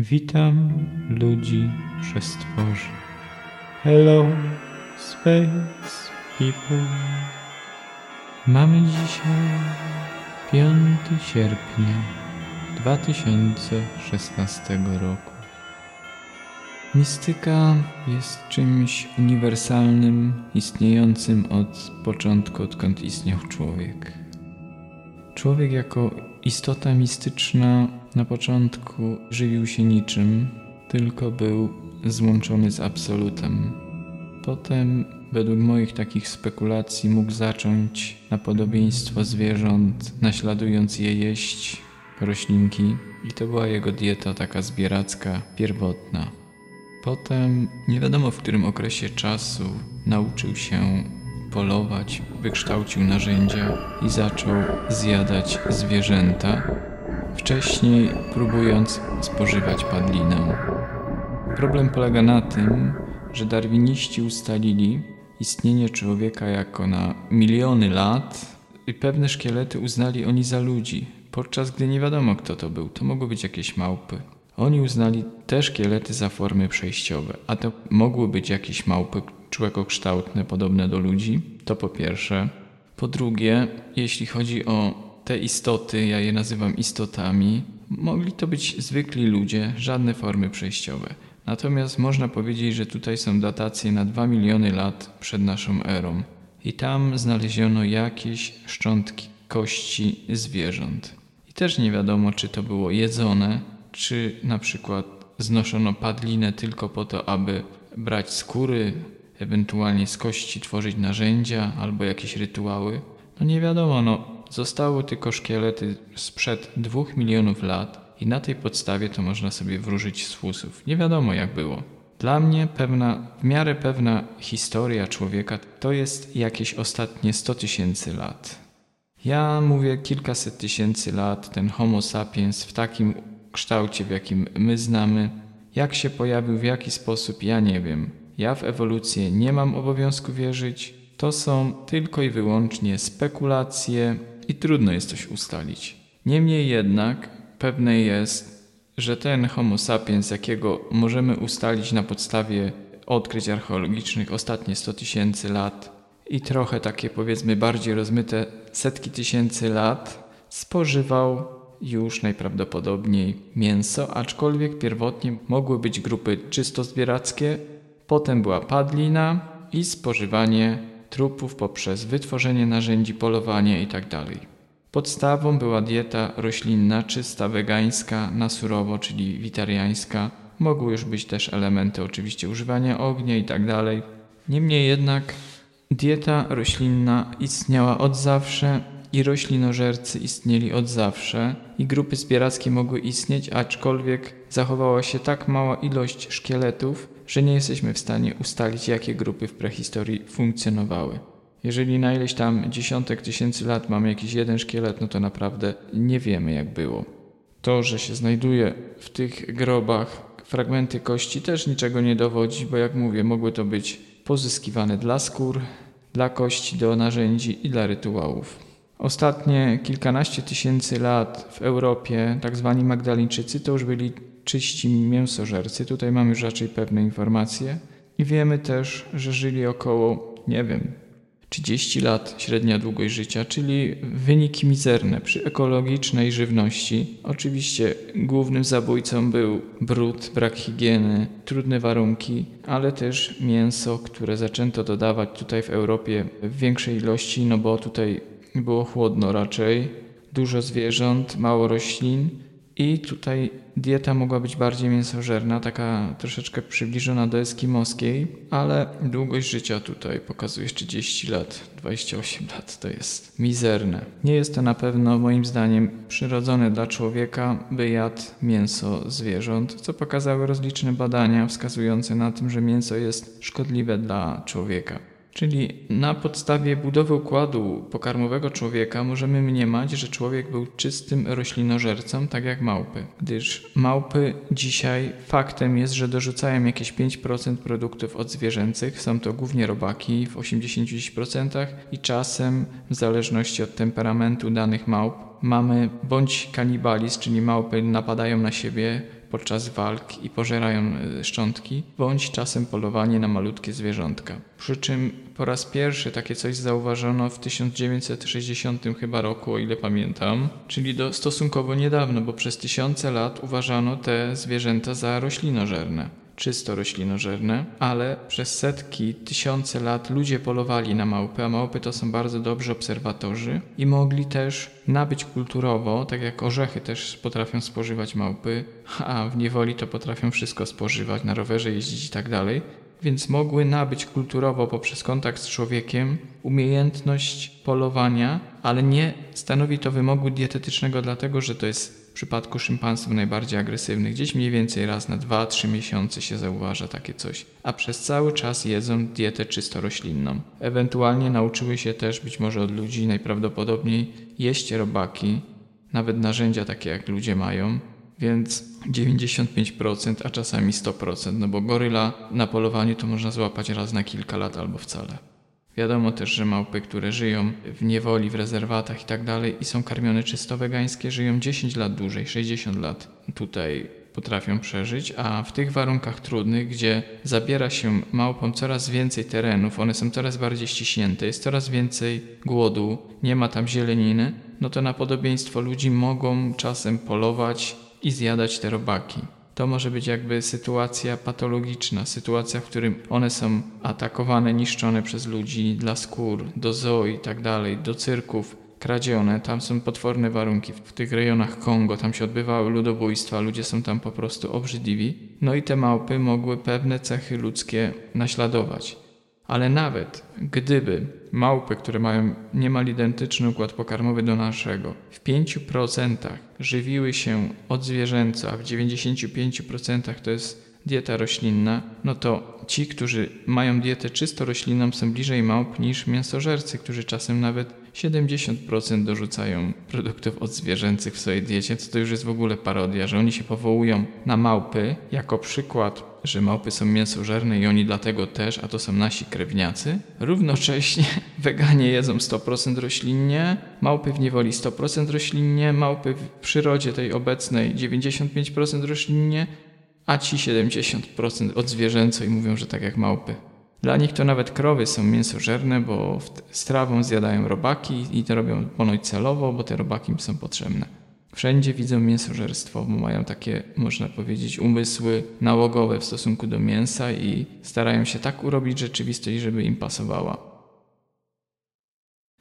Witam ludzi przestworzy. Hello, space people. Mamy dzisiaj 5 sierpnia 2016 roku. Mistyka jest czymś uniwersalnym, istniejącym od początku, odkąd istniał człowiek. Człowiek jako istota mistyczna na początku żywił się niczym, tylko był złączony z absolutem. Potem, według moich takich spekulacji, mógł zacząć na podobieństwo zwierząt, naśladując je jeść roślinki, i to była jego dieta taka zbieracka, pierwotna. Potem, nie wiadomo w którym okresie czasu, nauczył się polować, wykształcił narzędzia i zaczął zjadać zwierzęta, wcześniej próbując spożywać padlinę. Problem polega na tym, że darwiniści ustalili istnienie człowieka jako na miliony lat i pewne szkielety uznali oni za ludzi, podczas gdy nie wiadomo kto to był. To mogły być jakieś małpy. Oni uznali te szkielety za formy przejściowe, a to mogły być jakieś małpy człekokształtne, podobne do ludzi. To po pierwsze. Po drugie, jeśli chodzi o te istoty, ja je nazywam istotami, mogli to być zwykli ludzie, żadne formy przejściowe. Natomiast można powiedzieć, że tutaj są datacje na 2 miliony lat przed naszą erą. I tam znaleziono jakieś szczątki kości zwierząt. I też nie wiadomo, czy to było jedzone, czy na przykład znoszono padlinę tylko po to, aby brać skóry, ewentualnie z kości tworzyć narzędzia albo jakieś rytuały. No nie wiadomo, no zostały tylko szkielety sprzed dwóch milionów lat i na tej podstawie to można sobie wróżyć z fusów. Nie wiadomo jak było. Dla mnie pewna, w miarę pewna historia człowieka to jest jakieś ostatnie 100 tysięcy lat. Ja mówię kilkaset tysięcy lat, ten Homo sapiens w takim kształcie, w jakim my znamy, jak się pojawił, w jaki sposób, ja nie wiem. Ja w ewolucję nie mam obowiązku wierzyć. To są tylko i wyłącznie spekulacje i trudno jest coś ustalić. Niemniej jednak pewne jest, że ten Homo sapiens, jakiego możemy ustalić na podstawie odkryć archeologicznych ostatnie 100 tysięcy lat i trochę takie powiedzmy bardziej rozmyte setki tysięcy lat, spożywał już najprawdopodobniej mięso, aczkolwiek pierwotnie mogły być grupy czysto zbierackie, potem była padlina i spożywanie trupów poprzez wytworzenie narzędzi, polowanie itd. Tak Podstawą była dieta roślinna, czysta, wegańska, na surowo, czyli witariańska. Mogły już być też elementy oczywiście używania ognia itd. Tak Niemniej jednak dieta roślinna istniała od zawsze i roślinożercy istnieli od zawsze i grupy zbierackie mogły istnieć, aczkolwiek zachowała się tak mała ilość szkieletów, że nie jesteśmy w stanie ustalić, jakie grupy w prehistorii funkcjonowały. Jeżeli na ileś tam dziesiątek tysięcy lat mamy jakiś jeden szkielet, no to naprawdę nie wiemy, jak było. To, że się znajduje w tych grobach fragmenty kości, też niczego nie dowodzi, bo jak mówię, mogły to być pozyskiwane dla skór, dla kości, do narzędzi i dla rytuałów. Ostatnie kilkanaście tysięcy lat w Europie, tak zwani Magdaleńczycy, to już byli czyści mięsożercy. Tutaj mamy już raczej pewne informacje. I wiemy też, że żyli około, nie wiem, 30 lat średnia długość życia, czyli wyniki mizerne przy ekologicznej żywności. Oczywiście głównym zabójcą był brud, brak higieny, trudne warunki, ale też mięso, które zaczęto dodawać tutaj w Europie w większej ilości, no bo tutaj było chłodno raczej, dużo zwierząt, mało roślin i tutaj dieta mogła być bardziej mięsożerna, taka troszeczkę przybliżona do eskimoskiej, ale długość życia tutaj pokazuje 30 lat, 28 lat to jest mizerne. Nie jest to na pewno moim zdaniem przyrodzone dla człowieka, by jadł mięso zwierząt, co pokazały rozliczne badania wskazujące na tym, że mięso jest szkodliwe dla człowieka. Czyli na podstawie budowy układu pokarmowego człowieka możemy mniemać, że człowiek był czystym roślinożercą, tak jak małpy. Gdyż małpy dzisiaj faktem jest, że dorzucają jakieś 5% produktów odzwierzęcych, są to głównie robaki w 80% i czasem, w zależności od temperamentu danych małp, mamy bądź kanibalizm, czyli małpy napadają na siebie, podczas walk i pożerają e, szczątki, bądź czasem polowanie na malutkie zwierzątka. Przy czym po raz pierwszy takie coś zauważono w 1960 chyba roku, o ile pamiętam, czyli do stosunkowo niedawno, bo przez tysiące lat uważano te zwierzęta za roślinożerne czysto roślinożerne, ale przez setki, tysiące lat ludzie polowali na małpy, a małpy to są bardzo dobrzy obserwatorzy i mogli też nabyć kulturowo, tak jak orzechy też potrafią spożywać małpy, a w niewoli to potrafią wszystko spożywać, na rowerze jeździć i tak dalej. Więc mogły nabyć kulturowo poprzez kontakt z człowiekiem umiejętność polowania, ale nie stanowi to wymogu dietetycznego, dlatego że to jest przypadku szympansów najbardziej agresywnych gdzieś mniej więcej raz na 2-3 miesiące się zauważa takie coś, a przez cały czas jedzą dietę czysto roślinną. Ewentualnie nauczyły się też być może od ludzi najprawdopodobniej jeść robaki, nawet narzędzia takie jak ludzie mają, więc 95%, a czasami 100%, no bo goryla na polowaniu to można złapać raz na kilka lat albo wcale. Wiadomo też, że małpy, które żyją w niewoli, w rezerwatach i tak dalej i są karmione czysto wegańskie, żyją 10 lat dłużej, 60 lat tutaj potrafią przeżyć, a w tych warunkach trudnych, gdzie zabiera się małpom coraz więcej terenów, one są coraz bardziej ściśnięte, jest coraz więcej głodu, nie ma tam zieleniny, no to na podobieństwo ludzi mogą czasem polować i zjadać te robaki. To może być jakby sytuacja patologiczna, sytuacja, w którym one są atakowane, niszczone przez ludzi dla skór, do zoo i tak dalej, do cyrków, kradzione. Tam są potworne warunki. W tych rejonach Kongo tam się odbywały ludobójstwa, ludzie są tam po prostu obrzydliwi. No i te małpy mogły pewne cechy ludzkie naśladować. Ale nawet gdyby małpy, które mają niemal identyczny układ pokarmowy do naszego, w 5% żywiły się odzwierzęco, a w 95% to jest dieta roślinna, no to ci, którzy mają dietę czysto roślinną, są bliżej małp niż mięsożercy, którzy czasem nawet 70% dorzucają produktów odzwierzęcych w swojej diecie, co to już jest w ogóle parodia, że oni się powołują na małpy jako przykład, że małpy są mięsożerne i oni dlatego też, a to są nasi krewniacy. Równocześnie weganie jedzą 100% roślinnie, małpy w niewoli 100% roślinnie, małpy w przyrodzie tej obecnej 95% roślinnie, a ci 70% odzwierzęco i mówią, że tak jak małpy. Dla nich to nawet krowy są mięsożerne, bo z trawą zjadają robaki i to robią ponoć celowo, bo te robaki im są potrzebne. Wszędzie widzą mięsożerstwo, bo mają takie, można powiedzieć, umysły nałogowe w stosunku do mięsa i starają się tak urobić rzeczywistość, żeby im pasowała.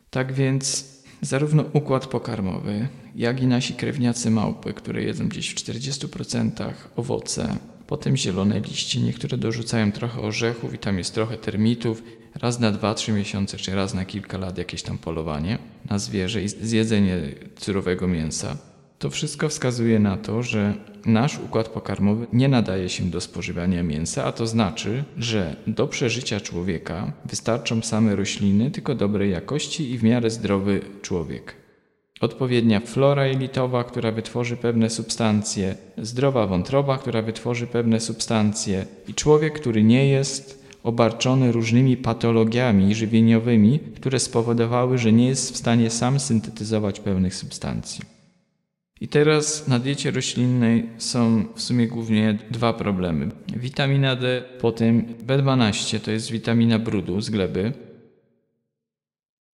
Tak więc zarówno układ pokarmowy, jak i nasi krewniacy małpy, które jedzą gdzieś w 40% owoce, potem zielone liście, niektóre dorzucają trochę orzechów i tam jest trochę termitów, raz na 2-3 miesiące, czy raz na kilka lat jakieś tam polowanie na zwierzę i zjedzenie surowego mięsa. To wszystko wskazuje na to, że nasz układ pokarmowy nie nadaje się do spożywania mięsa, a to znaczy, że do przeżycia człowieka wystarczą same rośliny, tylko dobrej jakości i w miarę zdrowy człowiek. Odpowiednia flora jelitowa, która wytworzy pewne substancje, zdrowa wątroba, która wytworzy pewne substancje i człowiek, który nie jest obarczony różnymi patologiami żywieniowymi, które spowodowały, że nie jest w stanie sam syntetyzować pewnych substancji. I teraz na diecie roślinnej są w sumie głównie dwa problemy. Witamina D, potem B12 to jest witamina brudu z gleby.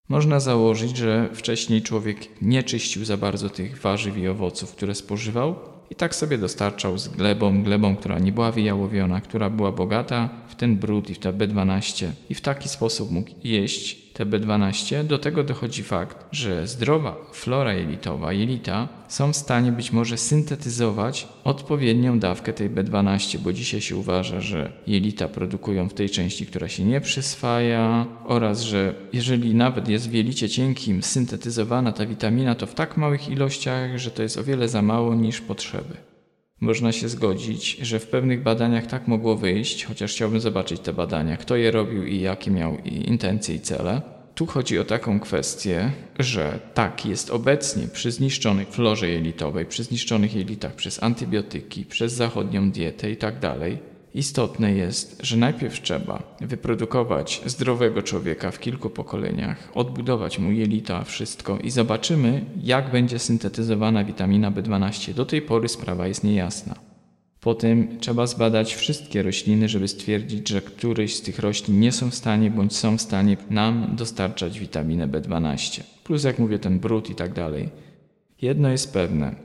Można założyć, że wcześniej człowiek nie czyścił za bardzo tych warzyw i owoców, które spożywał i tak sobie dostarczał z glebą, glebą, która nie była wyjałowiona, która była bogata w ten brud i w te B12 i w taki sposób mógł jeść TB12, do tego dochodzi fakt, że zdrowa flora jelitowa, jelita są w stanie być może syntetyzować odpowiednią dawkę tej B12, bo dzisiaj się uważa, że jelita produkują w tej części, która się nie przyswaja oraz, że jeżeli nawet jest w jelicie cienkim syntetyzowana ta witamina, to w tak małych ilościach, że to jest o wiele za mało niż potrzeby. Można się zgodzić, że w pewnych badaniach tak mogło wyjść, chociaż chciałbym zobaczyć te badania, kto je robił i jakie miał intencje i cele. Tu chodzi o taką kwestię, że tak jest obecnie przy zniszczonej florze jelitowej, przy zniszczonych jelitach przez antybiotyki, przez zachodnią dietę i tak dalej, Istotne jest, że najpierw trzeba wyprodukować zdrowego człowieka w kilku pokoleniach, odbudować mu jelita, wszystko i zobaczymy, jak będzie syntetyzowana witamina B12. Do tej pory sprawa jest niejasna. Potem trzeba zbadać wszystkie rośliny, żeby stwierdzić, że któryś z tych roślin nie są w stanie bądź są w stanie nam dostarczać witaminę B12. Plus, jak mówię, ten brud i tak dalej. Jedno jest pewne.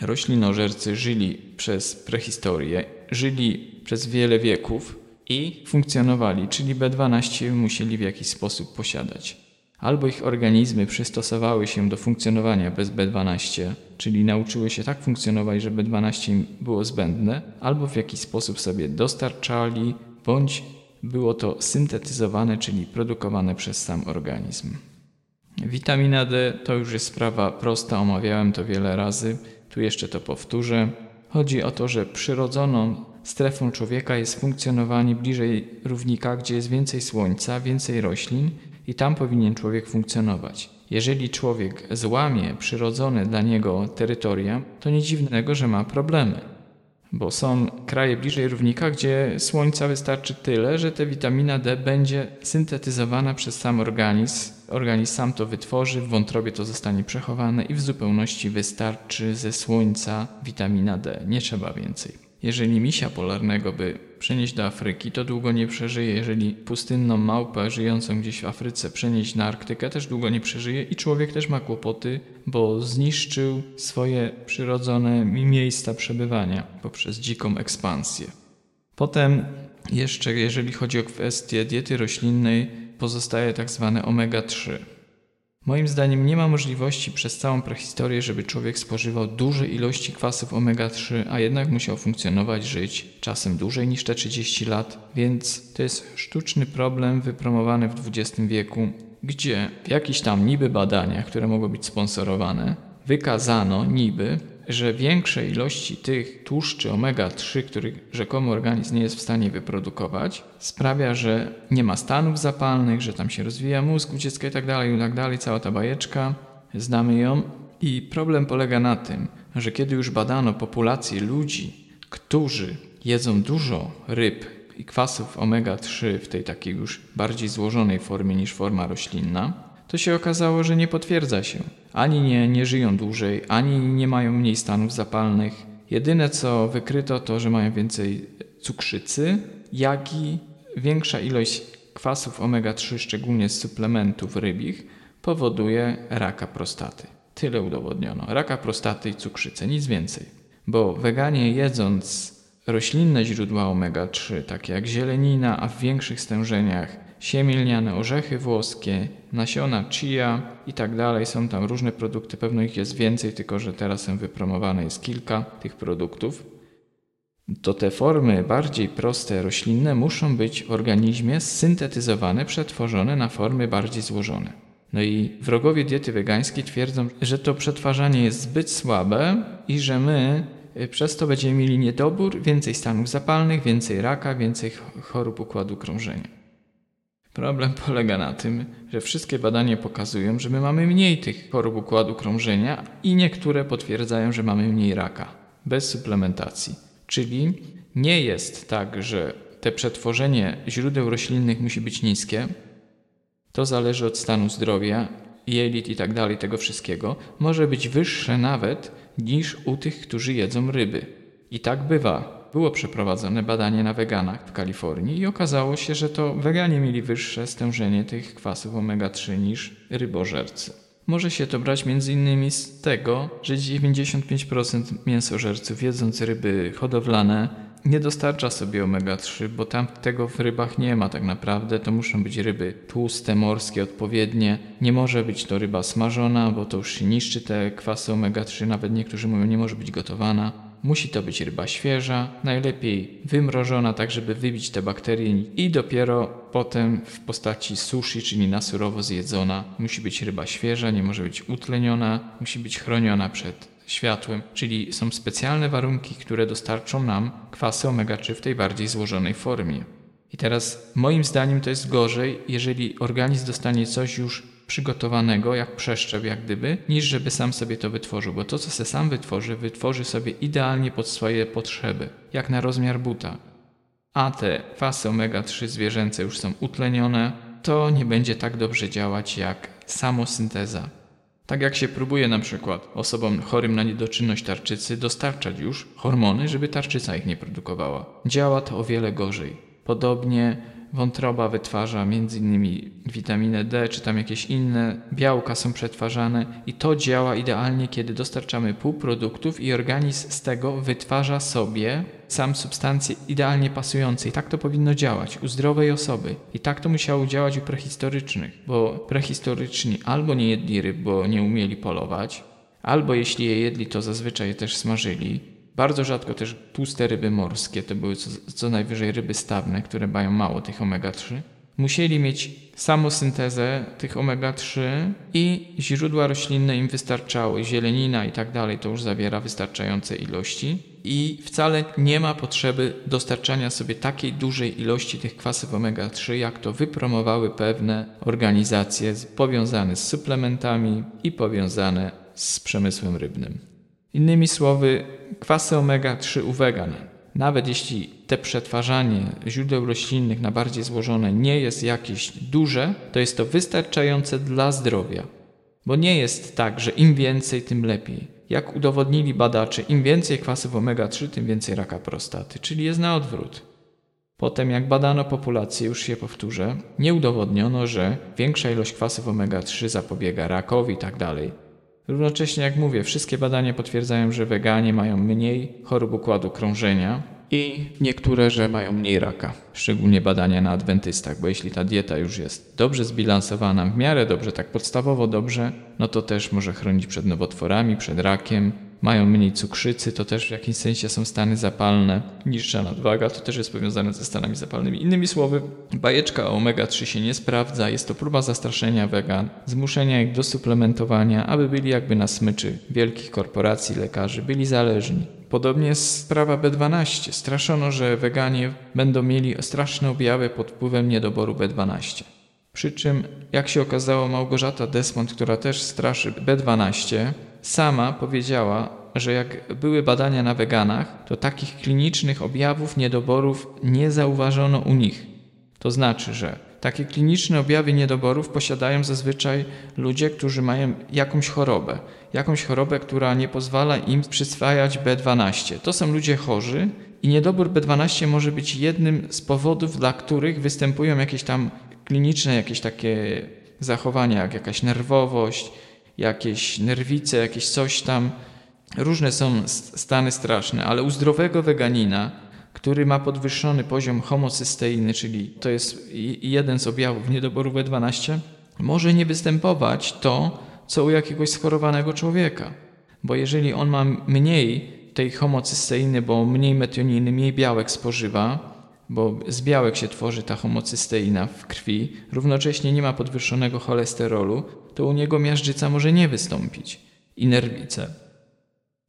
Roślinożercy żyli przez prehistorię, żyli przez wiele wieków i funkcjonowali, czyli B12 musieli w jakiś sposób posiadać. Albo ich organizmy przystosowały się do funkcjonowania bez B12, czyli nauczyły się tak funkcjonować, że B12 im było zbędne, albo w jakiś sposób sobie dostarczali, bądź było to syntetyzowane, czyli produkowane przez sam organizm. Witamina D to już jest sprawa prosta, omawiałem to wiele razy, tu jeszcze to powtórzę. Chodzi o to, że przyrodzoną strefą człowieka jest funkcjonowanie bliżej równika, gdzie jest więcej słońca, więcej roślin i tam powinien człowiek funkcjonować. Jeżeli człowiek złamie przyrodzone dla niego terytoria, to nie dziwnego, że ma problemy. Bo są kraje bliżej równika, gdzie słońca wystarczy tyle, że ta witamina D będzie syntetyzowana przez sam organizm. Organizm sam to wytworzy, w wątrobie to zostanie przechowane i w zupełności wystarczy ze słońca witamina D. Nie trzeba więcej. Jeżeli misia polarnego by przenieść do Afryki, to długo nie przeżyje. Jeżeli pustynną małpę żyjącą gdzieś w Afryce przenieść na Arktykę, też długo nie przeżyje i człowiek też ma kłopoty, bo zniszczył swoje przyrodzone miejsca przebywania poprzez dziką ekspansję. Potem jeszcze, jeżeli chodzi o kwestię diety roślinnej, pozostaje tak zwane omega-3. Moim zdaniem nie ma możliwości przez całą prehistorię, żeby człowiek spożywał duże ilości kwasów omega-3, a jednak musiał funkcjonować, żyć czasem dłużej niż te 30 lat, więc to jest sztuczny problem wypromowany w XX wieku, gdzie w jakichś tam niby badaniach, które mogą być sponsorowane, wykazano niby, że większe ilości tych tłuszczy omega-3, których rzekomy organizm nie jest w stanie wyprodukować, sprawia, że nie ma stanów zapalnych, że tam się rozwija mózg u dziecka itd., tak itd., tak cała ta bajeczka, znamy ją. I problem polega na tym, że kiedy już badano populację ludzi, którzy jedzą dużo ryb i kwasów omega-3 w tej takiej już bardziej złożonej formie niż forma roślinna, to się okazało, że nie potwierdza się. Ani nie, nie żyją dłużej, ani nie mają mniej stanów zapalnych. Jedyne co wykryto to, że mają więcej cukrzycy, jak i większa ilość kwasów omega-3, szczególnie z suplementów rybich, powoduje raka prostaty. Tyle udowodniono. Raka prostaty i cukrzycę, nic więcej. Bo weganie jedząc roślinne źródła omega-3, takie jak zielenina, a w większych stężeniach siemię lniane, orzechy włoskie, nasiona chia i tak dalej. Są tam różne produkty, pewno ich jest więcej, tylko że teraz wypromowane jest kilka tych produktów. To te formy bardziej proste roślinne muszą być w organizmie syntetyzowane, przetworzone na formy bardziej złożone. No i wrogowie diety wegańskiej twierdzą, że to przetwarzanie jest zbyt słabe i że my y, przez to będziemy mieli niedobór, więcej stanów zapalnych, więcej raka, więcej chorób układu krążenia. Problem polega na tym, że wszystkie badania pokazują, że my mamy mniej tych chorób układu krążenia i niektóre potwierdzają, że mamy mniej raka bez suplementacji. Czyli nie jest tak, że te przetworzenie źródeł roślinnych musi być niskie. To zależy od stanu zdrowia, jelit i tak dalej, tego wszystkiego. Może być wyższe nawet niż u tych, którzy jedzą ryby. I tak bywa było przeprowadzone badanie na weganach w Kalifornii i okazało się, że to weganie mieli wyższe stężenie tych kwasów omega-3 niż rybożercy. Może się to brać m.in. z tego, że 95% mięsożerców jedząc ryby hodowlane nie dostarcza sobie omega-3, bo tam tego w rybach nie ma tak naprawdę. To muszą być ryby tłuste, morskie, odpowiednie. Nie może być to ryba smażona, bo to już niszczy te kwasy omega-3. Nawet niektórzy mówią, nie może być gotowana. Musi to być ryba świeża, najlepiej wymrożona, tak żeby wybić te bakterie i dopiero potem w postaci sushi, czyli na surowo zjedzona. Musi być ryba świeża, nie może być utleniona, musi być chroniona przed światłem, czyli są specjalne warunki, które dostarczą nam kwasy omega-3 w tej bardziej złożonej formie. I teraz moim zdaniem to jest gorzej, jeżeli organizm dostanie coś już przygotowanego, jak przeszczep, jak gdyby, niż żeby sam sobie to wytworzył, bo to, co se sam wytworzy, wytworzy sobie idealnie pod swoje potrzeby, jak na rozmiar buta. A te kwasy omega-3 zwierzęce już są utlenione, to nie będzie tak dobrze działać jak samosynteza. Tak jak się próbuje na przykład osobom chorym na niedoczynność tarczycy dostarczać już hormony, żeby tarczyca ich nie produkowała. Działa to o wiele gorzej. Podobnie Wątroba wytwarza m.in. witaminę D, czy tam jakieś inne białka są przetwarzane i to działa idealnie, kiedy dostarczamy półproduktów i organizm z tego wytwarza sobie sam substancje idealnie pasujące. I tak to powinno działać u zdrowej osoby. I tak to musiało działać u prehistorycznych, bo prehistoryczni albo nie jedli ryb, bo nie umieli polować, albo jeśli je jedli, to zazwyczaj je też smażyli bardzo rzadko też tłuste ryby morskie, to były co, co najwyżej ryby stawne, które mają mało tych omega-3. Musieli mieć samosyntezę tych omega-3 i źródła roślinne im wystarczały. Zielenina i tak dalej to już zawiera wystarczające ilości. I wcale nie ma potrzeby dostarczania sobie takiej dużej ilości tych kwasów omega-3, jak to wypromowały pewne organizacje powiązane z suplementami i powiązane z przemysłem rybnym. Innymi słowy, kwasy omega-3 u wegan, nawet jeśli te przetwarzanie źródeł roślinnych na bardziej złożone nie jest jakieś duże, to jest to wystarczające dla zdrowia. Bo nie jest tak, że im więcej, tym lepiej. Jak udowodnili badacze, im więcej kwasów omega-3, tym więcej raka prostaty, czyli jest na odwrót. Potem, jak badano populację, już się powtórzę, nie udowodniono, że większa ilość kwasów omega-3 zapobiega rakowi itd. Równocześnie, jak mówię, wszystkie badania potwierdzają, że weganie mają mniej chorób układu krążenia i niektóre, że mają mniej raka. Szczególnie badania na adwentystach, bo jeśli ta dieta już jest dobrze zbilansowana, w miarę dobrze, tak podstawowo dobrze, no to też może chronić przed nowotworami, przed rakiem, mają mniej cukrzycy, to też w jakimś sensie są stany zapalne. Niższa nadwaga to też jest powiązane ze stanami zapalnymi. Innymi słowy, bajeczka omega-3 się nie sprawdza, jest to próba zastraszenia wegan, zmuszenia ich do suplementowania, aby byli jakby na smyczy wielkich korporacji, lekarzy, byli zależni. Podobnie jest sprawa B12. Straszono, że weganie będą mieli straszne objawy pod wpływem niedoboru B12. Przy czym, jak się okazało, Małgorzata Desmond, która też straszy B12, sama powiedziała, że jak były badania na weganach, to takich klinicznych objawów niedoborów nie zauważono u nich. To znaczy, że takie kliniczne objawy niedoborów posiadają zazwyczaj ludzie, którzy mają jakąś chorobę, jakąś chorobę, która nie pozwala im przyswajać B12. To są ludzie chorzy i niedobór B12 może być jednym z powodów, dla których występują jakieś tam kliniczne, jakieś takie zachowania, jak jakaś nerwowość, jakieś nerwice, jakieś coś tam. Różne są stany straszne, ale u zdrowego weganina, który ma podwyższony poziom homocysteiny, czyli to jest jeden z objawów niedoboru B12, może nie występować to, co u jakiegoś schorowanego człowieka. Bo jeżeli on ma mniej tej homocysteiny, bo mniej metioniny, mniej białek spożywa, bo z białek się tworzy ta homocysteina w krwi, równocześnie nie ma podwyższonego cholesterolu, to u niego miażdżyca może nie wystąpić i nerwice.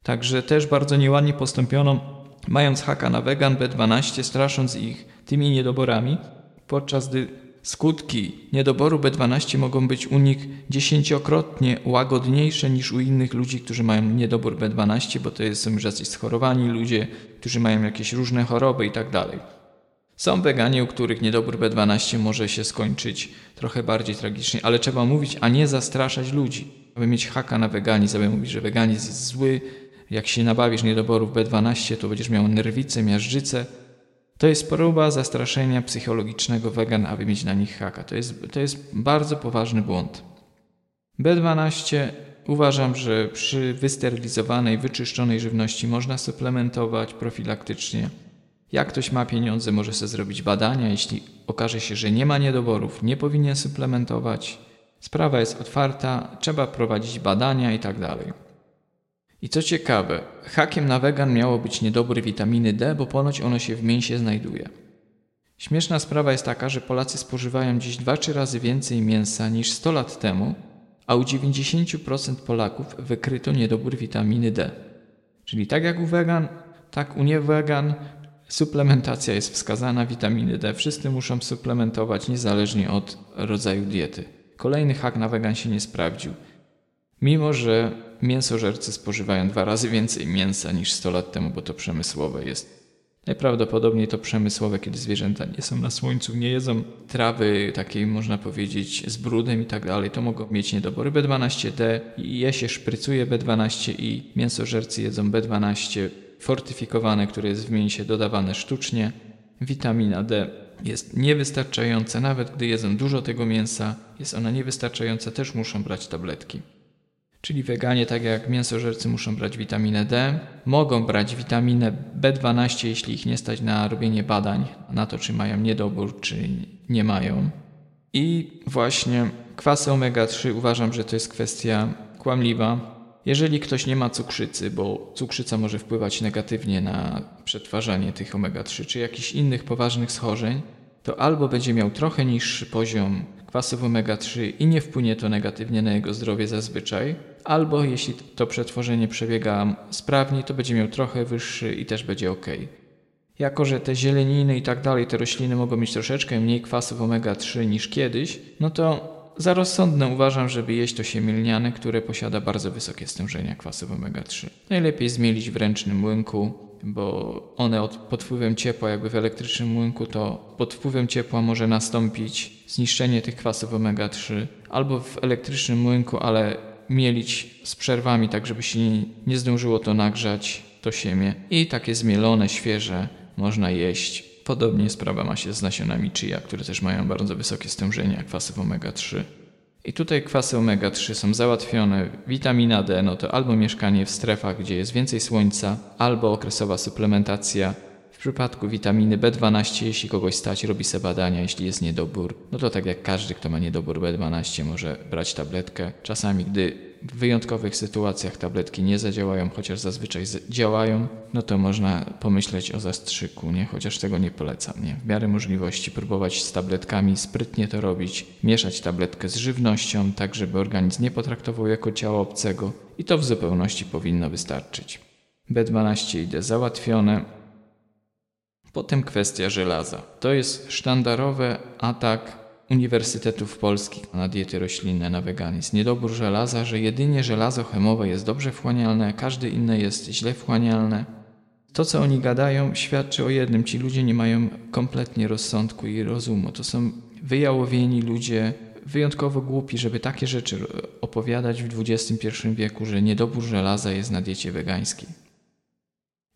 Także też bardzo nieładnie postąpiono, mając haka na wegan B12, strasząc ich tymi niedoborami, podczas gdy skutki niedoboru B12 mogą być u nich dziesięciokrotnie łagodniejsze niż u innych ludzi, którzy mają niedobór B12, bo to są już jacyś schorowani ludzie, którzy mają jakieś różne choroby i tak dalej. Są weganie, u których niedobór B12 może się skończyć trochę bardziej tragicznie, ale trzeba mówić, a nie zastraszać ludzi. Aby mieć haka na weganizm, aby mówić, że weganizm jest zły, jak się nabawisz niedoborów B12, to będziesz miał nerwice, miażdżycę. To jest próba zastraszenia psychologicznego wegan, aby mieć na nich haka. To jest, to jest bardzo poważny błąd. B12 uważam, że przy wysterylizowanej, wyczyszczonej żywności można suplementować profilaktycznie. Jak ktoś ma pieniądze, może sobie zrobić badania. Jeśli okaże się, że nie ma niedoborów, nie powinien suplementować. Sprawa jest otwarta, trzeba prowadzić badania i tak. I co ciekawe, hakiem na wegan miało być niedobór witaminy D, bo ponoć ono się w mięsie znajduje. Śmieszna sprawa jest taka, że Polacy spożywają dziś 2-3 razy więcej mięsa niż 100 lat temu, a u 90% Polaków wykryto niedobór witaminy D. Czyli tak jak u wegan, tak u niewegan Suplementacja jest wskazana, witaminy D. Wszyscy muszą suplementować niezależnie od rodzaju diety. Kolejny hak na wegan się nie sprawdził. Mimo, że mięsożercy spożywają dwa razy więcej mięsa niż 100 lat temu, bo to przemysłowe jest. Najprawdopodobniej to przemysłowe, kiedy zwierzęta nie są na słońcu, nie jedzą trawy takiej, można powiedzieć, z brudem i tak dalej, to mogą mieć niedobory B12D i je się szprycuje B12 i mięsożercy jedzą B12 fortyfikowane, które jest w mięsie dodawane sztucznie. Witamina D jest niewystarczająca, nawet gdy jedzą dużo tego mięsa, jest ona niewystarczająca, też muszą brać tabletki. Czyli weganie, tak jak mięsożercy, muszą brać witaminę D. Mogą brać witaminę B12, jeśli ich nie stać na robienie badań, na to, czy mają niedobór, czy nie mają. I właśnie kwasy omega-3 uważam, że to jest kwestia kłamliwa. Jeżeli ktoś nie ma cukrzycy, bo cukrzyca może wpływać negatywnie na przetwarzanie tych omega-3 czy jakichś innych poważnych schorzeń, to albo będzie miał trochę niższy poziom kwasów omega-3 i nie wpłynie to negatywnie na jego zdrowie zazwyczaj, albo jeśli to przetworzenie przebiega sprawnie, to będzie miał trochę wyższy i też będzie ok. Jako, że te zieleniny i tak dalej, te rośliny mogą mieć troszeczkę mniej kwasów omega-3 niż kiedyś, no to za rozsądne uważam, żeby jeść to siemię lniane, które posiada bardzo wysokie stężenia kwasów omega-3. Najlepiej zmielić w ręcznym młynku, bo one od, pod wpływem ciepła, jakby w elektrycznym młynku, to pod wpływem ciepła może nastąpić zniszczenie tych kwasów omega-3, albo w elektrycznym młynku, ale mielić z przerwami, tak żeby się nie, nie zdążyło to nagrzać, to siemię. I takie zmielone, świeże można jeść. Podobnie sprawa ma się z nasionami chia, które też mają bardzo wysokie stężenia kwasów omega-3. I tutaj kwasy omega-3 są załatwione. Witamina D, no to albo mieszkanie w strefach, gdzie jest więcej słońca, albo okresowa suplementacja. W przypadku witaminy B12, jeśli kogoś stać, robi se badania, jeśli jest niedobór. No to tak jak każdy, kto ma niedobór B12, może brać tabletkę. Czasami, gdy w wyjątkowych sytuacjach tabletki nie zadziałają, chociaż zazwyczaj działają, no to można pomyśleć o zastrzyku, nie? chociaż tego nie polecam. Nie? W miarę możliwości próbować z tabletkami sprytnie to robić, mieszać tabletkę z żywnością, tak żeby organizm nie potraktował jako ciało obcego i to w zupełności powinno wystarczyć. B12 idę załatwione. Potem kwestia żelaza. To jest sztandarowy atak uniwersytetów polskich na diety roślinne, na weganizm. Niedobór żelaza, że jedynie żelazo chemowe jest dobrze wchłanialne, każde inne jest źle wchłanialne. To, co oni gadają, świadczy o jednym. Ci ludzie nie mają kompletnie rozsądku i rozumu. To są wyjałowieni ludzie, wyjątkowo głupi, żeby takie rzeczy opowiadać w XXI wieku, że niedobór żelaza jest na diecie wegańskiej.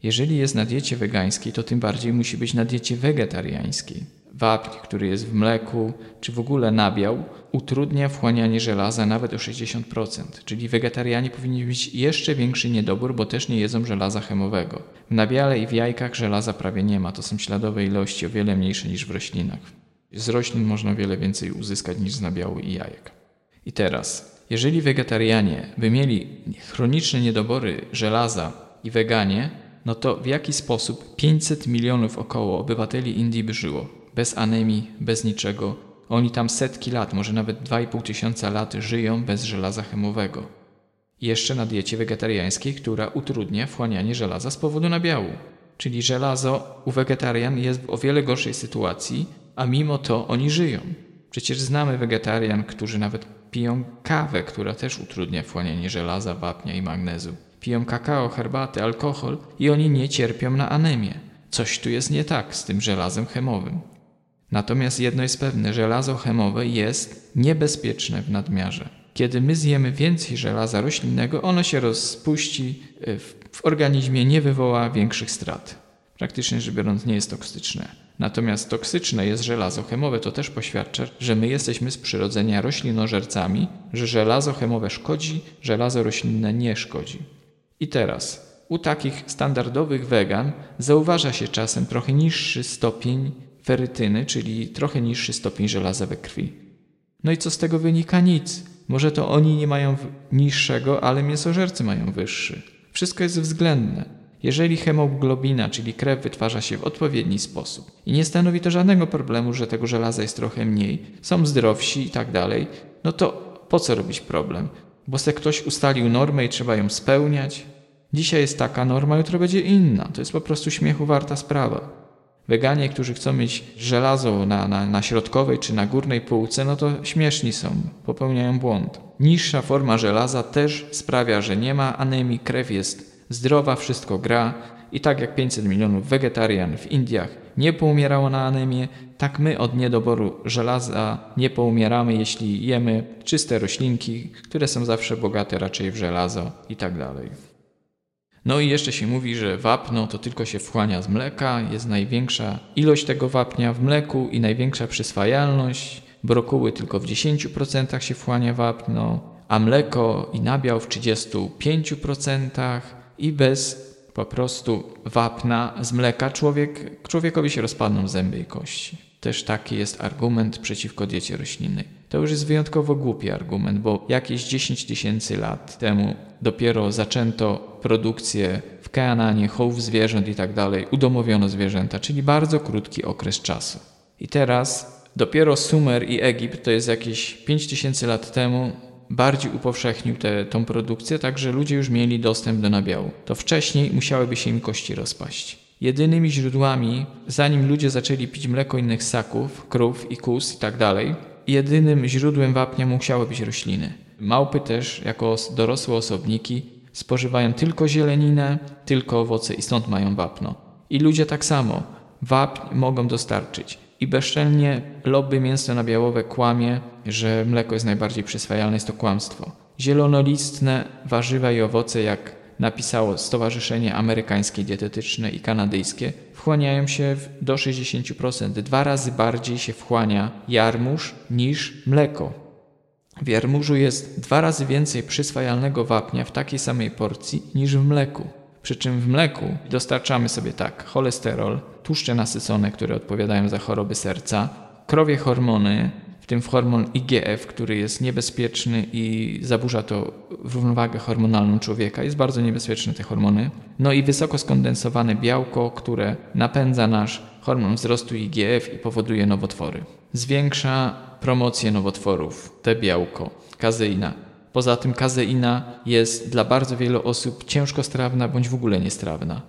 Jeżeli jest na diecie wegańskiej, to tym bardziej musi być na diecie wegetariańskiej wapń, który jest w mleku, czy w ogóle nabiał, utrudnia wchłanianie żelaza nawet o 60%. Czyli wegetarianie powinni mieć jeszcze większy niedobór, bo też nie jedzą żelaza chemowego. W nabiale i w jajkach żelaza prawie nie ma, to są śladowe ilości o wiele mniejsze niż w roślinach. Z roślin można wiele więcej uzyskać niż z nabiału i jajek. I teraz, jeżeli wegetarianie by mieli chroniczne niedobory żelaza i weganie, no to w jaki sposób 500 milionów około obywateli Indii by żyło? Bez anemii, bez niczego. Oni tam setki lat, może nawet 2,5 tysiąca lat żyją bez żelaza chemowego. I jeszcze na diecie wegetariańskiej, która utrudnia wchłanianie żelaza z powodu nabiału. Czyli żelazo u wegetarian jest w o wiele gorszej sytuacji, a mimo to oni żyją. Przecież znamy wegetarian, którzy nawet piją kawę, która też utrudnia wchłanianie żelaza, wapnia i magnezu. Piją kakao, herbatę, alkohol i oni nie cierpią na anemię. Coś tu jest nie tak z tym żelazem chemowym. Natomiast jedno jest pewne, żelazo chemowe jest niebezpieczne w nadmiarze. Kiedy my zjemy więcej żelaza roślinnego, ono się rozpuści e, w organizmie, nie wywoła większych strat. Praktycznie rzecz biorąc, nie jest toksyczne. Natomiast toksyczne jest żelazo chemowe, to też poświadcza, że my jesteśmy z przyrodzenia roślinożercami, że żelazo chemowe szkodzi, żelazo roślinne nie szkodzi. I teraz, u takich standardowych wegan zauważa się czasem trochę niższy stopień ferytyny, czyli trochę niższy stopień żelaza we krwi. No i co z tego wynika? Nic. Może to oni nie mają niższego, ale mięsożercy mają wyższy. Wszystko jest względne. Jeżeli hemoglobina, czyli krew, wytwarza się w odpowiedni sposób i nie stanowi to żadnego problemu, że tego żelaza jest trochę mniej, są zdrowsi i tak dalej, no to po co robić problem? Bo se ktoś ustalił normę i trzeba ją spełniać. Dzisiaj jest taka norma, jutro będzie inna. To jest po prostu śmiechu warta sprawa. Weganie, którzy chcą mieć żelazo na, na, na środkowej czy na górnej półce, no to śmieszni są, popełniają błąd. Niższa forma żelaza też sprawia, że nie ma anemii, krew jest zdrowa, wszystko gra, I tak jak 500 milionów wegetarian w Indiach nie poumierało na anemię, tak my od niedoboru żelaza nie poumieramy, jeśli jemy czyste roślinki, które są zawsze bogate raczej w żelazo i tak dalej. No i jeszcze się mówi, że wapno to tylko się wchłania z mleka, jest największa ilość tego wapnia w mleku i największa przyswajalność. Brokuły tylko w 10% się wchłania wapno, a mleko i nabiał w 35% i bez po prostu wapna z mleka człowiek, człowiekowi się rozpadną zęby i kości. Też taki jest argument przeciwko diecie roślinnej. To już jest wyjątkowo głupi argument, bo jakieś 10 tysięcy lat temu dopiero zaczęto produkcję w Keananie, chołów zwierząt i tak dalej, udomowiono zwierzęta, czyli bardzo krótki okres czasu. I teraz dopiero Sumer i Egipt, to jest jakieś 5 tysięcy lat temu, bardziej upowszechnił tę produkcję, tak że ludzie już mieli dostęp do nabiału. To wcześniej musiałyby się im kości rozpaść. Jedynymi źródłami, zanim ludzie zaczęli pić mleko innych ssaków, krów i kus i tak jedynym źródłem wapnia musiały być rośliny. Małpy też, jako dorosłe osobniki, spożywają tylko zieleninę, tylko owoce i stąd mają wapno. I ludzie tak samo wapń mogą dostarczyć. I bezczelnie lobby mięsno-nabiałowe kłamie, że mleko jest najbardziej przyswajalne, jest to kłamstwo. Zielonolistne warzywa i owoce, jak napisało Stowarzyszenie Amerykańskie Dietetyczne i Kanadyjskie, wchłaniają się do 60%. Dwa razy bardziej się wchłania jarmuż niż mleko. W jarmużu jest dwa razy więcej przyswajalnego wapnia w takiej samej porcji niż w mleku. Przy czym w mleku dostarczamy sobie tak cholesterol, tłuszcze nasycone, które odpowiadają za choroby serca, krowie hormony, tym hormon IGF, który jest niebezpieczny i zaburza to równowagę hormonalną człowieka. Jest bardzo niebezpieczne te hormony. No i wysoko skondensowane białko, które napędza nasz hormon wzrostu IGF i powoduje nowotwory. Zwiększa promocję nowotworów, te białko, kazeina. Poza tym kazeina jest dla bardzo wielu osób ciężkostrawna bądź w ogóle niestrawna.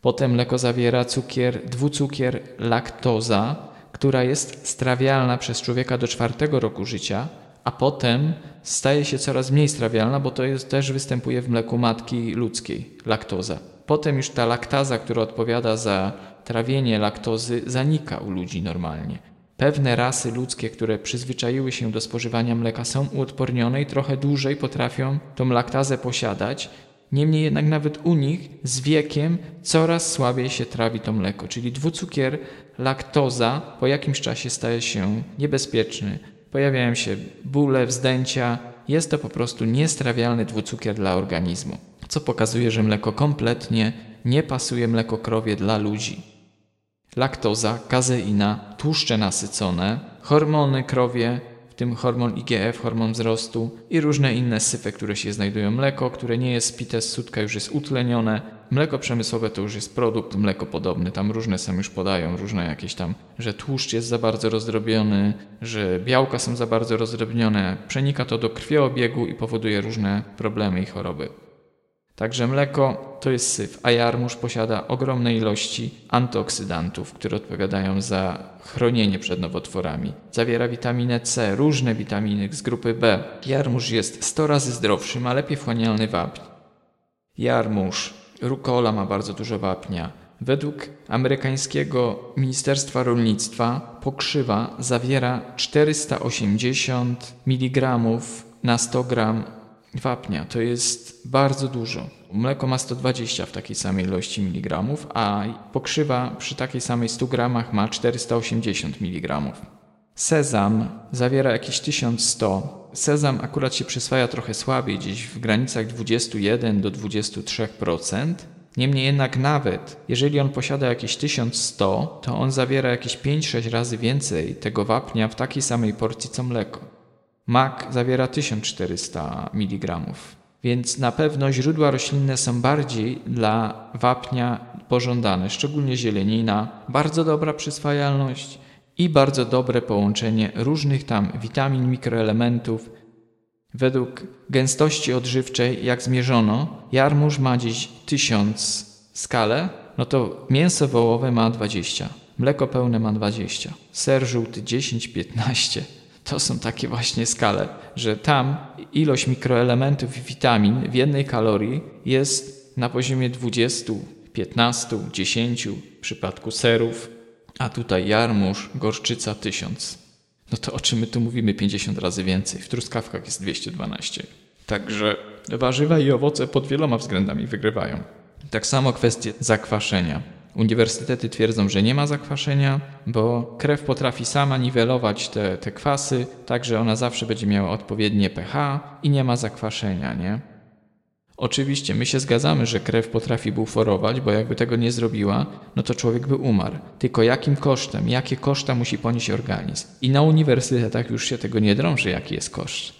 Potem mleko zawiera cukier, dwucukier, laktoza, która jest strawialna przez człowieka do czwartego roku życia, a potem staje się coraz mniej strawialna, bo to jest, też występuje w mleku matki ludzkiej, laktoza. Potem już ta laktaza, która odpowiada za trawienie laktozy, zanika u ludzi normalnie. Pewne rasy ludzkie, które przyzwyczaiły się do spożywania mleka, są uodpornione i trochę dłużej potrafią tą laktazę posiadać. Niemniej jednak nawet u nich z wiekiem coraz słabiej się trawi to mleko, czyli dwucukier, laktoza po jakimś czasie staje się niebezpieczny. Pojawiają się bóle, wzdęcia. Jest to po prostu niestrawialny dwucukier dla organizmu, co pokazuje, że mleko kompletnie nie pasuje mleko krowie dla ludzi laktoza, kazeina, tłuszcze nasycone, hormony krowie, tym hormon IGF, hormon wzrostu i różne inne syfy, które się znajdują. Mleko, które nie jest spite z sutka, już jest utlenione. Mleko przemysłowe to już jest produkt mlekopodobny. Tam różne są już podają, różne jakieś tam, że tłuszcz jest za bardzo rozdrobiony, że białka są za bardzo rozdrobnione. Przenika to do krwiobiegu i powoduje różne problemy i choroby. Także mleko to jest syf, a jarmuż posiada ogromne ilości antyoksydantów, które odpowiadają za chronienie przed nowotworami. Zawiera witaminę C, różne witaminy z grupy B. Jarmuż jest 100 razy zdrowszy, ma lepiej wchłanialny wapń. Jarmuż, rukola ma bardzo dużo wapnia. Według amerykańskiego Ministerstwa Rolnictwa pokrzywa zawiera 480 mg na 100 gram wapnia. To jest bardzo dużo. Mleko ma 120 w takiej samej ilości miligramów, a pokrzywa przy takiej samej 100 gramach ma 480 mg. Sezam zawiera jakieś 1100. Sezam akurat się przyswaja trochę słabiej, gdzieś w granicach 21 do 23%. Niemniej jednak nawet jeżeli on posiada jakieś 1100, to on zawiera jakieś 5-6 razy więcej tego wapnia w takiej samej porcji co mleko. Mak zawiera 1400 mg. Więc na pewno źródła roślinne są bardziej dla wapnia pożądane, szczególnie zielenina, bardzo dobra przyswajalność i bardzo dobre połączenie różnych tam witamin, mikroelementów. Według gęstości odżywczej, jak zmierzono, jarmuż ma dziś 1000 skalę, no to mięso wołowe ma 20, mleko pełne ma 20, ser żółty 10-15 to są takie właśnie skale, że tam ilość mikroelementów i witamin w jednej kalorii jest na poziomie 20, 15, 10 w przypadku serów, a tutaj jarmuż, gorczyca 1000. No to o czym my tu mówimy 50 razy więcej? W truskawkach jest 212. Także warzywa i owoce pod wieloma względami wygrywają. Tak samo kwestie zakwaszenia. Uniwersytety twierdzą, że nie ma zakwaszenia, bo krew potrafi sama niwelować te, te kwasy, tak że ona zawsze będzie miała odpowiednie pH i nie ma zakwaszenia, nie? Oczywiście my się zgadzamy, że krew potrafi buforować, bo jakby tego nie zrobiła, no to człowiek by umarł. Tylko jakim kosztem? Jakie koszta musi ponieść organizm? I na uniwersytetach już się tego nie drąży, jaki jest koszt.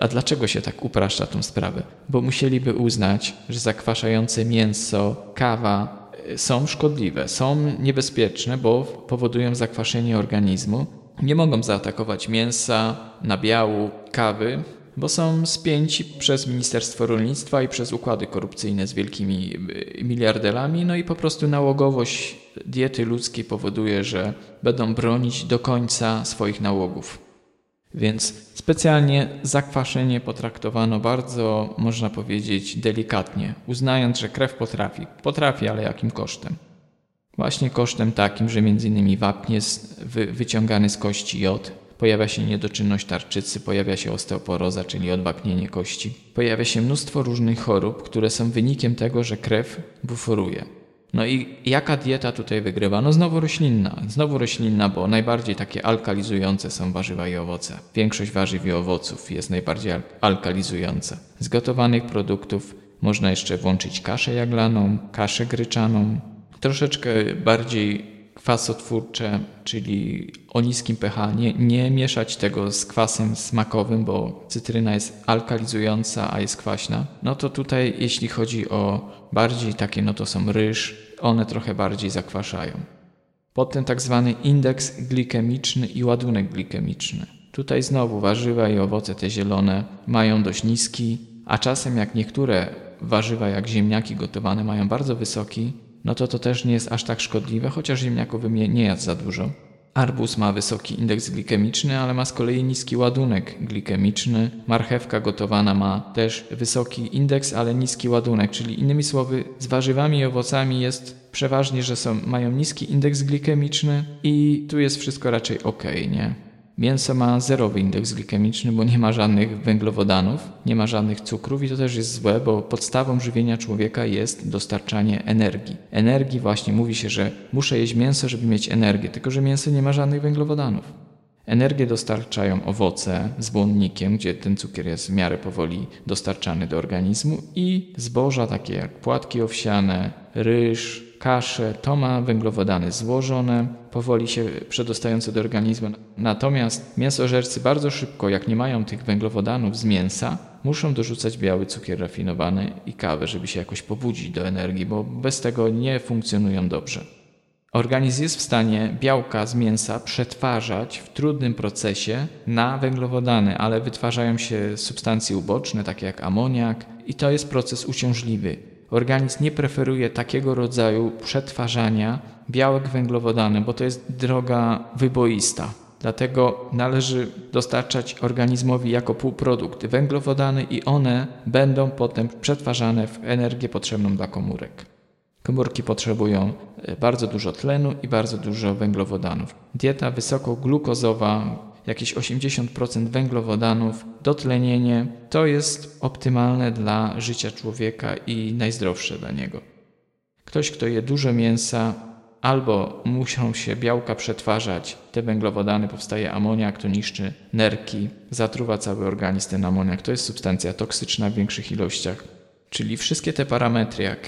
A dlaczego się tak upraszcza tą sprawę? Bo musieliby uznać, że zakwaszające mięso, kawa są szkodliwe, są niebezpieczne, bo powodują zakwaszenie organizmu. Nie mogą zaatakować mięsa, nabiału, kawy, bo są spięci przez Ministerstwo Rolnictwa i przez układy korupcyjne z wielkimi y, miliarderami, no i po prostu nałogowość diety ludzkiej powoduje, że będą bronić do końca swoich nałogów. Więc specjalnie zakwaszenie potraktowano bardzo, można powiedzieć, delikatnie, uznając, że krew potrafi. Potrafi, ale jakim kosztem? Właśnie kosztem takim, że m.in. wapń jest wyciągany z kości jod, pojawia się niedoczynność tarczycy, pojawia się osteoporoza, czyli odwapnienie kości. Pojawia się mnóstwo różnych chorób, które są wynikiem tego, że krew buforuje. No i jaka dieta tutaj wygrywa? No znowu roślinna. Znowu roślinna, bo najbardziej takie alkalizujące są warzywa i owoce. Większość warzyw i owoców jest najbardziej alkalizująca. Z gotowanych produktów można jeszcze włączyć kaszę jaglaną, kaszę gryczaną, troszeczkę bardziej kwasotwórcze, czyli o niskim pH. Nie, nie mieszać tego z kwasem smakowym, bo cytryna jest alkalizująca, a jest kwaśna. No to tutaj, jeśli chodzi o bardziej takie, no to są ryż, one trochę bardziej zakwaszają. Potem tak zwany indeks glikemiczny i ładunek glikemiczny. Tutaj znowu warzywa i owoce te zielone mają dość niski, a czasem jak niektóre warzywa jak ziemniaki gotowane mają bardzo wysoki, no to to też nie jest aż tak szkodliwe, chociaż ziemniaków nie jadł za dużo. Arbuz ma wysoki indeks glikemiczny, ale ma z kolei niski ładunek glikemiczny. Marchewka gotowana ma też wysoki indeks, ale niski ładunek, czyli innymi słowy, z warzywami i owocami jest przeważnie, że są, mają niski indeks glikemiczny i tu jest wszystko raczej ok, nie? Mięso ma zerowy indeks glikemiczny, bo nie ma żadnych węglowodanów, nie ma żadnych cukrów i to też jest złe, bo podstawą żywienia człowieka jest dostarczanie energii. Energii właśnie mówi się, że muszę jeść mięso, żeby mieć energię, tylko że mięso nie ma żadnych węglowodanów. Energię dostarczają owoce z błonnikiem, gdzie ten cukier jest w miarę powoli dostarczany do organizmu i zboża takie jak płatki owsiane, ryż, kasze, to ma węglowodany złożone, powoli się przedostające do organizmu. Natomiast mięsożercy bardzo szybko, jak nie mają tych węglowodanów z mięsa, muszą dorzucać biały cukier rafinowany i kawę, żeby się jakoś pobudzić do energii, bo bez tego nie funkcjonują dobrze. Organizm jest w stanie białka z mięsa przetwarzać w trudnym procesie na węglowodany, ale wytwarzają się substancje uboczne, takie jak amoniak, i to jest proces uciążliwy. Organizm nie preferuje takiego rodzaju przetwarzania białek węglowodanych, bo to jest droga wyboista. Dlatego należy dostarczać organizmowi jako półprodukt węglowodany i one będą potem przetwarzane w energię potrzebną dla komórek. Komórki potrzebują e, bardzo dużo tlenu i bardzo dużo węglowodanów. Dieta wysokoglukozowa, jakieś 80% węglowodanów, dotlenienie, to jest optymalne dla życia człowieka i najzdrowsze dla niego. Ktoś, kto je dużo mięsa, albo muszą się białka przetwarzać, te węglowodany, powstaje amoniak, to niszczy nerki, zatruwa cały organizm ten amoniak. To jest substancja toksyczna w większych ilościach. Czyli wszystkie te parametry, jak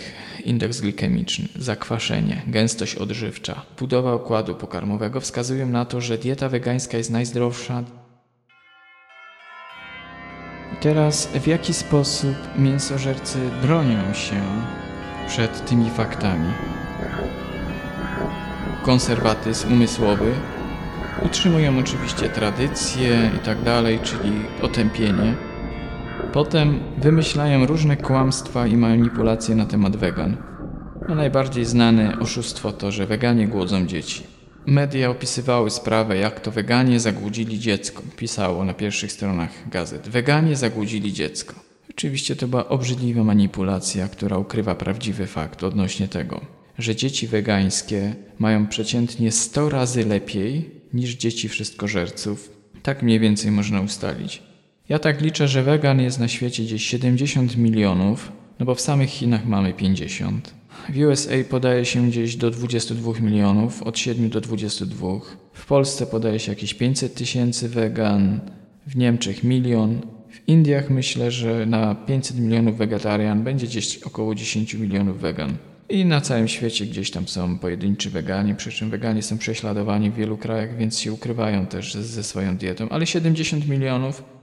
indeks glikemiczny, zakwaszenie, gęstość odżywcza, budowa układu pokarmowego wskazują na to, że dieta wegańska jest najzdrowsza. Teraz w jaki sposób mięsożercy bronią się przed tymi faktami? Konserwatyzm umysłowy, utrzymują oczywiście tradycje i tak dalej, czyli otępienie Potem wymyślają różne kłamstwa i manipulacje na temat wegan. No najbardziej znane oszustwo to, że weganie głodzą dzieci. Media opisywały sprawę, jak to weganie zagłudzili dziecko. Pisało na pierwszych stronach gazet. Weganie zagłudzili dziecko. Oczywiście to była obrzydliwa manipulacja, która ukrywa prawdziwy fakt odnośnie tego, że dzieci wegańskie mają przeciętnie 100 razy lepiej niż dzieci wszystkożerców. Tak mniej więcej można ustalić. Ja tak liczę, że wegan jest na świecie gdzieś 70 milionów, no bo w samych Chinach mamy 50. W USA podaje się gdzieś do 22 milionów, od 7 do 22. W Polsce podaje się jakieś 500 tysięcy wegan, w Niemczech milion. W Indiach myślę, że na 500 milionów wegetarian będzie gdzieś około 10 milionów wegan. I na całym świecie gdzieś tam są pojedynczy weganie, przy czym weganie są prześladowani w wielu krajach, więc się ukrywają też ze, swoją dietą. Ale 70 milionów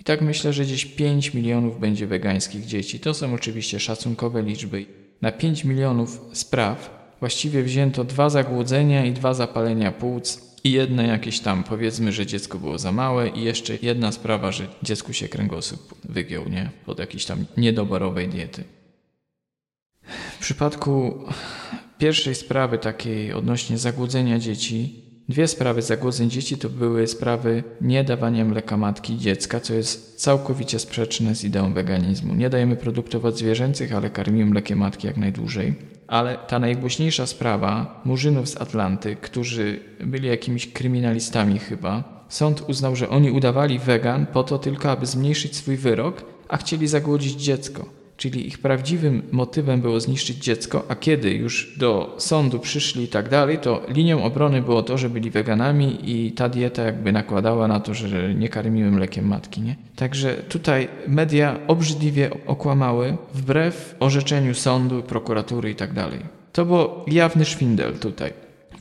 i tak myślę, że gdzieś 5 milionów będzie wegańskich dzieci. To są oczywiście szacunkowe liczby. Na 5 milionów spraw właściwie wzięto dwa zagłodzenia i dwa zapalenia płuc i jedno jakieś tam, powiedzmy, że dziecko było za małe i jeszcze jedna sprawa, że dziecku się kręgosłup wygiął, nie? Od jakiejś tam niedoborowej diety. W przypadku pierwszej sprawy takiej odnośnie zagłodzenia dzieci, dwie sprawy zagłodzeń dzieci to były sprawy niedawania mleka matki dziecka, co jest całkowicie sprzeczne z ideą weganizmu. Nie dajemy produktów odzwierzęcych, ale karmimy mlekiem matki jak najdłużej. Ale ta najgłośniejsza sprawa murzynów z Atlanty, którzy byli jakimiś kryminalistami chyba, sąd uznał, że oni udawali wegan po to tylko, aby zmniejszyć swój wyrok, a chcieli zagłodzić dziecko czyli ich prawdziwym motywem było zniszczyć dziecko, a kiedy już do sądu przyszli i tak dalej, to linią obrony było to, że byli weganami i ta dieta jakby nakładała na to, że nie karmiły mlekiem matki. Nie? Także tutaj media obrzydliwie okłamały wbrew orzeczeniu sądu, prokuratury i tak dalej. To był jawny szwindel tutaj.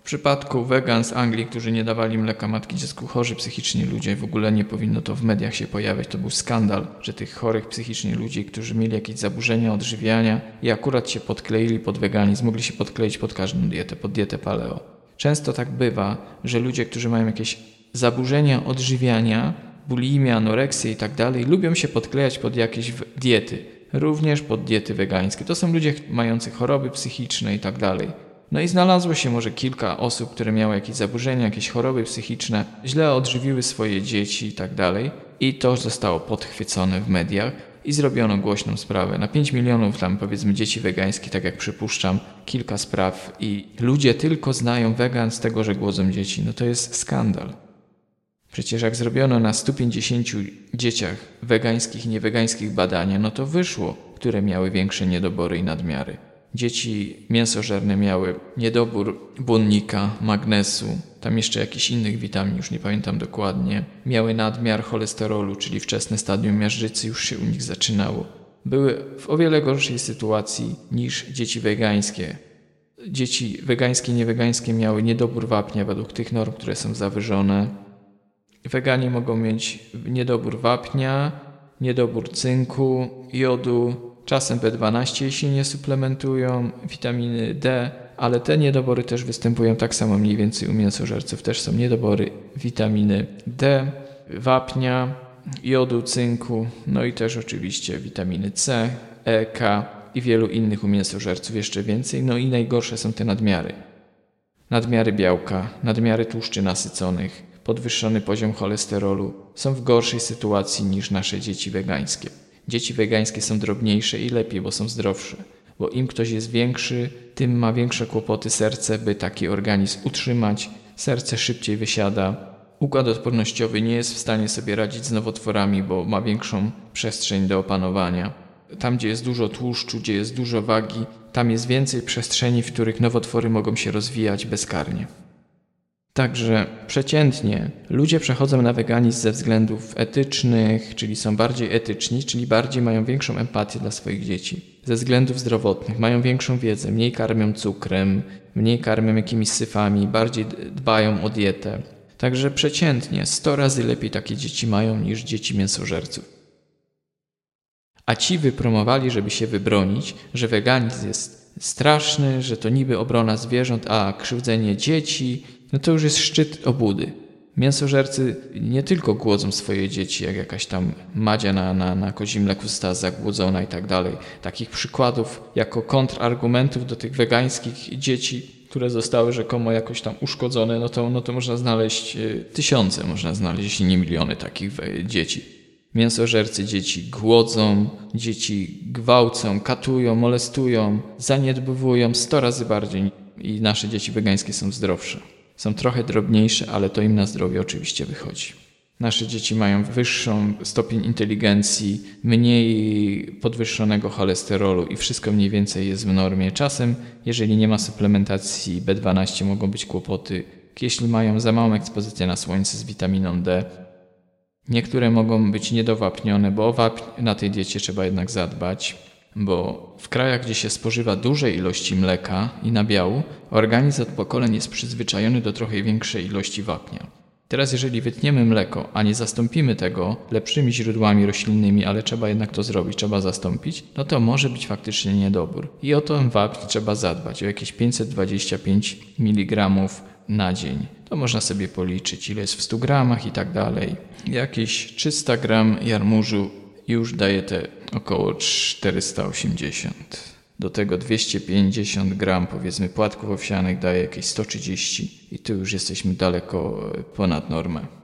Przypadku wegan z Anglii, którzy nie dawali mleka matki dziecku, chorzy psychicznie ludzie, w ogóle nie powinno to w mediach się pojawiać. To był skandal, że tych chorych psychicznie ludzi, którzy mieli jakieś zaburzenia odżywiania i akurat się podkleili pod weganizm, mogli się podkleić pod każdą dietę, pod dietę paleo. Często tak bywa, że ludzie, którzy mają jakieś zaburzenia odżywiania, bulimia, anoreksję i tak dalej, lubią się podklejać pod jakieś diety, również pod diety wegańskie. To są ludzie mający choroby psychiczne i tak dalej. No i znalazło się może kilka osób, które miały jakieś zaburzenia, jakieś choroby psychiczne, źle odżywiły swoje dzieci i tak dalej. I to zostało podchwycone w mediach i zrobiono głośną sprawę. Na 5 milionów tam powiedzmy dzieci wegańskich, tak jak przypuszczam, kilka spraw i ludzie tylko znają wegan z tego, że głodzą dzieci. No to jest skandal. Przecież jak zrobiono na 150 dzieciach wegańskich i niewegańskich badania, no to wyszło, które miały większe niedobory i nadmiary. Dzieci mięsożerne miały niedobór błonnika, magnesu, tam jeszcze jakichś innych witamin, już nie pamiętam dokładnie. Miały nadmiar cholesterolu, czyli wczesne stadium miażdżycy już się u nich zaczynało. Były w o wiele gorszej sytuacji niż dzieci wegańskie. Dzieci wegańskie i niewegańskie miały niedobór wapnia według tych norm, które są zawyżone. Weganie mogą mieć niedobór wapnia, niedobór cynku, jodu, czasem B12, jeśli nie suplementują, witaminy D, ale te niedobory też występują tak samo mniej więcej u mięsożerców. Też są niedobory witaminy D, wapnia, jodu, cynku, no i też oczywiście witaminy C, E, K i wielu innych u mięsożerców jeszcze więcej. No i najgorsze są te nadmiary. Nadmiary białka, nadmiary tłuszczy nasyconych, podwyższony poziom cholesterolu są w gorszej sytuacji niż nasze dzieci wegańskie. Dzieci wegańskie są drobniejsze i lepiej, bo są zdrowsze. Bo im ktoś jest większy, tym ma większe kłopoty serce, by taki organizm utrzymać. Serce szybciej wysiada. Układ odpornościowy nie jest w stanie sobie radzić z nowotworami, bo ma większą przestrzeń do opanowania. Tam, gdzie jest dużo tłuszczu, gdzie jest dużo wagi, tam jest więcej przestrzeni, w których nowotwory mogą się rozwijać bezkarnie. Także przeciętnie ludzie przechodzą na weganizm ze względów etycznych, czyli są bardziej etyczni, czyli bardziej mają większą empatię dla swoich dzieci. Ze względów zdrowotnych mają większą wiedzę, mniej karmią cukrem, mniej karmią jakimiś syfami, bardziej dbają o dietę. Także przeciętnie 100 razy lepiej takie dzieci mają niż dzieci mięsożerców. A ci wypromowali, żeby się wybronić, że weganizm jest straszny, że to niby obrona zwierząt, a krzywdzenie dzieci no to już jest szczyt obudy. Mięsożercy nie tylko głodzą swoje dzieci, jak jakaś tam Madzia na, na, na kozim mleku została zagłodzona i tak dalej. Takich przykładów jako kontrargumentów do tych wegańskich dzieci, które zostały rzekomo jakoś tam uszkodzone, no to, no to można znaleźć e, tysiące, można znaleźć, jeśli nie miliony takich dzieci. Mięsożercy dzieci głodzą, dzieci gwałcą, katują, molestują, zaniedbywują sto razy bardziej i nasze dzieci wegańskie są zdrowsze. Są trochę drobniejsze, ale to im na zdrowie oczywiście wychodzi. Nasze dzieci mają wyższą stopień inteligencji, mniej podwyższonego cholesterolu i wszystko mniej więcej jest w normie. Czasem, jeżeli nie ma suplementacji B12, mogą być kłopoty, jeśli mają za małą ekspozycję na słońce z witaminą D. Niektóre mogą być niedowapnione, bo o wapń na tej diecie trzeba jednak zadbać, bo w krajach, gdzie się spożywa duże ilości mleka i nabiału, organizm od pokoleń jest przyzwyczajony do trochę większej ilości wapnia. Teraz, jeżeli wytniemy mleko, a nie zastąpimy tego lepszymi źródłami roślinnymi, ale trzeba jednak to zrobić, trzeba zastąpić, no to może być faktycznie niedobór. I o ten wapń trzeba zadbać, o jakieś 525 mg na dzień. To można sobie policzyć, ile jest w 100 gramach i tak dalej. Jakieś 300 gram jarmużu już daje te około 480. Do tego 250 gram powiedzmy płatków owsianych daje jakieś 130 i tu już jesteśmy daleko ponad normę.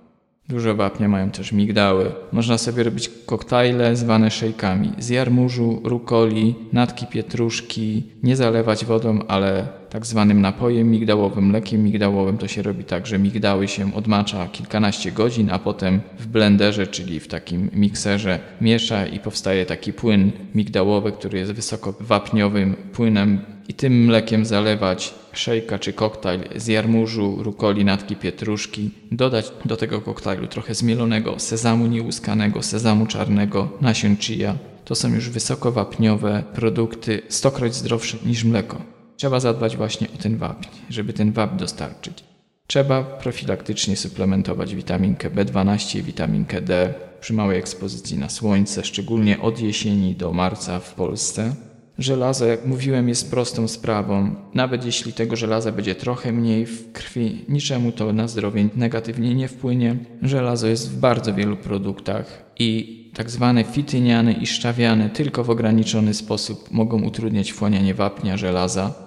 Dużo wapnia mają też migdały. Można sobie robić koktajle zwane szejkami z jarmużu, rukoli, natki pietruszki, nie zalewać wodą, ale tak zwanym napojem migdałowym, mlekiem migdałowym. To się robi tak, że migdały się odmacza kilkanaście godzin, a potem w blenderze, czyli w takim mikserze miesza i powstaje taki płyn migdałowy, który jest wysoko wapniowym płynem i tym mlekiem zalewać szejka czy koktajl z jarmużu, rukoli, natki pietruszki. Dodać do tego koktajlu trochę zmielonego sezamu nieuskanego, sezamu czarnego, nasion chia. To są już wysoko wapniowe produkty, stokroć zdrowsze niż mleko. Trzeba zadbać właśnie o ten wapń, żeby ten wapń dostarczyć. Trzeba profilaktycznie suplementować witaminkę B12 i witaminkę D przy małej ekspozycji na słońce, szczególnie od jesieni do marca w Polsce. Żelazo, jak mówiłem, jest prostą sprawą. Nawet jeśli tego żelaza będzie trochę mniej w krwi, niczemu to na zdrowie negatywnie nie wpłynie. Żelazo jest w bardzo wielu produktach i tak zwane fityniany i szczawiany tylko w ograniczony sposób mogą utrudniać wchłanianie wapnia, żelaza.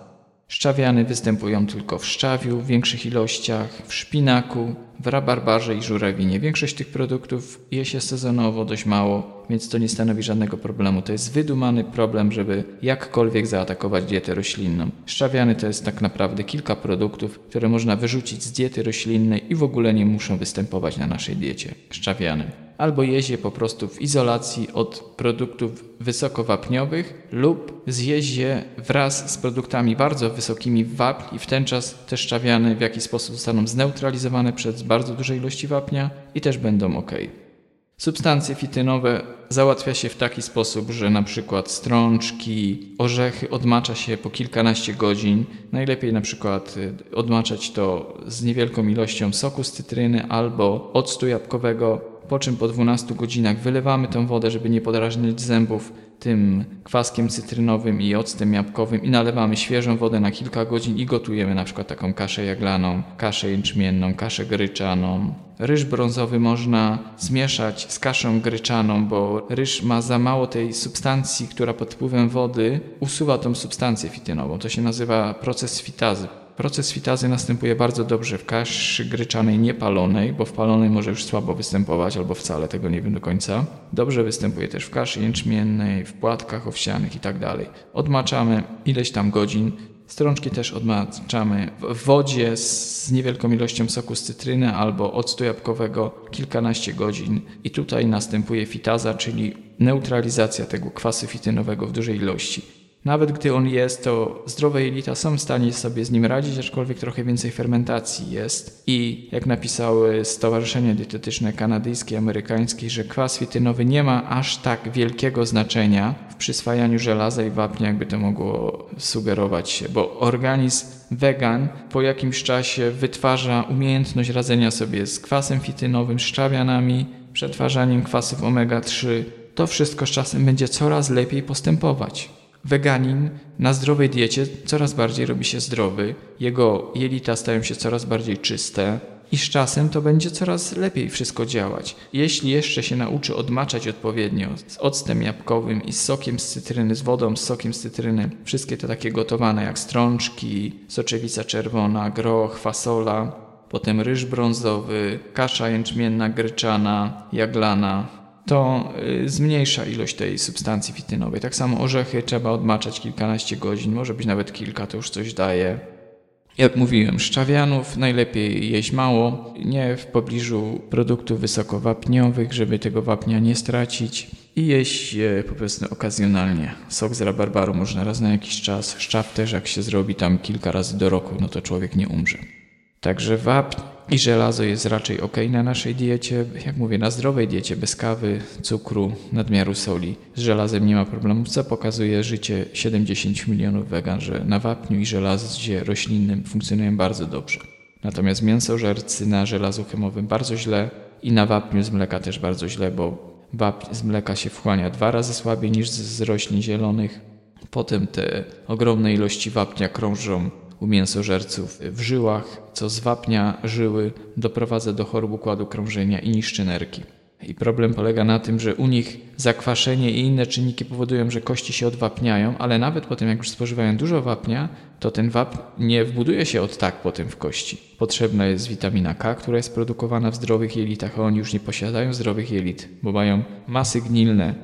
Szczawiany występują tylko w szczawiu w większych ilościach, w szpinaku, w rabarbarze i żurawinie. Większość tych produktów je się sezonowo dość mało, więc to nie stanowi żadnego problemu. To jest wydumany problem, żeby jakkolwiek zaatakować dietę roślinną. Szczawiany to jest tak naprawdę kilka produktów, które można wyrzucić z diety roślinnej i w ogóle nie muszą występować na naszej diecie. Szczawiany albo jeść je po prostu w izolacji od produktów wysokowapniowych lub zjeść je wraz z produktami bardzo wysokimi w wapń i w ten czas te szczawiane w jakiś sposób zostaną zneutralizowane przez bardzo duże ilości wapnia i też będą ok. Substancje fitynowe załatwia się w taki sposób, że na przykład strączki, orzechy odmacza się po kilkanaście godzin. Najlepiej na przykład y, odmaczać to z niewielką ilością soku z cytryny albo octu jabłkowego po czym po 12 godzinach wylewamy tę wodę, żeby nie podrażniać zębów tym kwaskiem cytrynowym i octem jabłkowym i nalewamy świeżą wodę na kilka godzin i gotujemy na przykład taką kaszę jaglaną, kaszę jęczmienną, kaszę gryczaną. Ryż brązowy można zmieszać z kaszą gryczaną, bo ryż ma za mało tej substancji, która pod wpływem wody usuwa tą substancję fitynową. To się nazywa proces fitazy. Proces fitazy następuje bardzo dobrze w kaszy gryczanej niepalonej, bo w palonej może już słabo występować, albo wcale tego nie wiem do końca. Dobrze występuje też w kaszy jęczmiennej, w płatkach owsianych itd. Tak Odmaczamy ileś tam godzin. Strączki też odmaczamy w wodzie z niewielką ilością soku z cytryny albo octu jabłkowego kilkanaście godzin. I tutaj następuje fitaza, czyli neutralizacja tego kwasu fitynowego w dużej ilości. Nawet gdy on jest, to zdrowe jelita są w stanie sobie z nim radzić, aczkolwiek trochę więcej fermentacji jest. I jak napisały Stowarzyszenie Dietetyczne Kanadyjskie i Amerykańskie, że kwas fitynowy nie ma aż tak wielkiego znaczenia w przyswajaniu żelaza i wapnia, jakby to mogło sugerować się, bo organizm wegan po jakimś czasie wytwarza umiejętność radzenia sobie z kwasem fitynowym, szczawianami, przetwarzaniem kwasów omega-3. To wszystko z czasem będzie coraz lepiej postępować. Weganin na zdrowej diecie coraz bardziej robi się zdrowy, jego jelita stają się coraz bardziej czyste i z czasem to będzie coraz lepiej wszystko działać. Jeśli jeszcze się nauczy odmaczać odpowiednio z octem jabłkowym i z sokiem z cytryny, z wodą z sokiem z cytryny, wszystkie te takie gotowane jak strączki, soczewica czerwona, groch, fasola, potem ryż brązowy, kasza jęczmienna, gryczana, jaglana, to y, zmniejsza ilość tej substancji fitynowej. Tak samo orzechy trzeba odmaczać kilkanaście godzin, może być nawet kilka, to już coś daje. Jak mówiłem, szczawianów najlepiej jeść mało, nie w pobliżu produktów wysokowapniowych, żeby tego wapnia nie stracić i jeść je po prostu okazjonalnie. Sok z rabarbaru można raz na jakiś czas, szczap też jak się zrobi tam kilka razy do roku, no to człowiek nie umrze. Także wapń i żelazo jest raczej ok na naszej diecie. Jak mówię, na zdrowej diecie, bez kawy, cukru, nadmiaru soli. Z żelazem nie ma problemu, co pokazuje życie 70 milionów wegan, że na wapniu i żelazie roślinnym funkcjonują bardzo dobrze. Natomiast mięsożercy na żelazu chemowym bardzo źle i na wapniu z mleka też bardzo źle, bo wapń z mleka się wchłania dwa razy słabiej niż z roślin zielonych. Potem te ogromne ilości wapnia krążą u mięsożerców w żyłach, co zwapnia żyły, doprowadza do chorób układu krążenia i niszczy nerki. I problem polega na tym, że u nich zakwaszenie i inne czynniki powodują, że kości się odwapniają, ale nawet po tym, jak już spożywają dużo wapnia, to ten wapń nie wbuduje się od tak potem w kości. Potrzebna jest witamina K, która jest produkowana w zdrowych jelitach, a oni już nie posiadają zdrowych jelit, bo mają masy gnilne,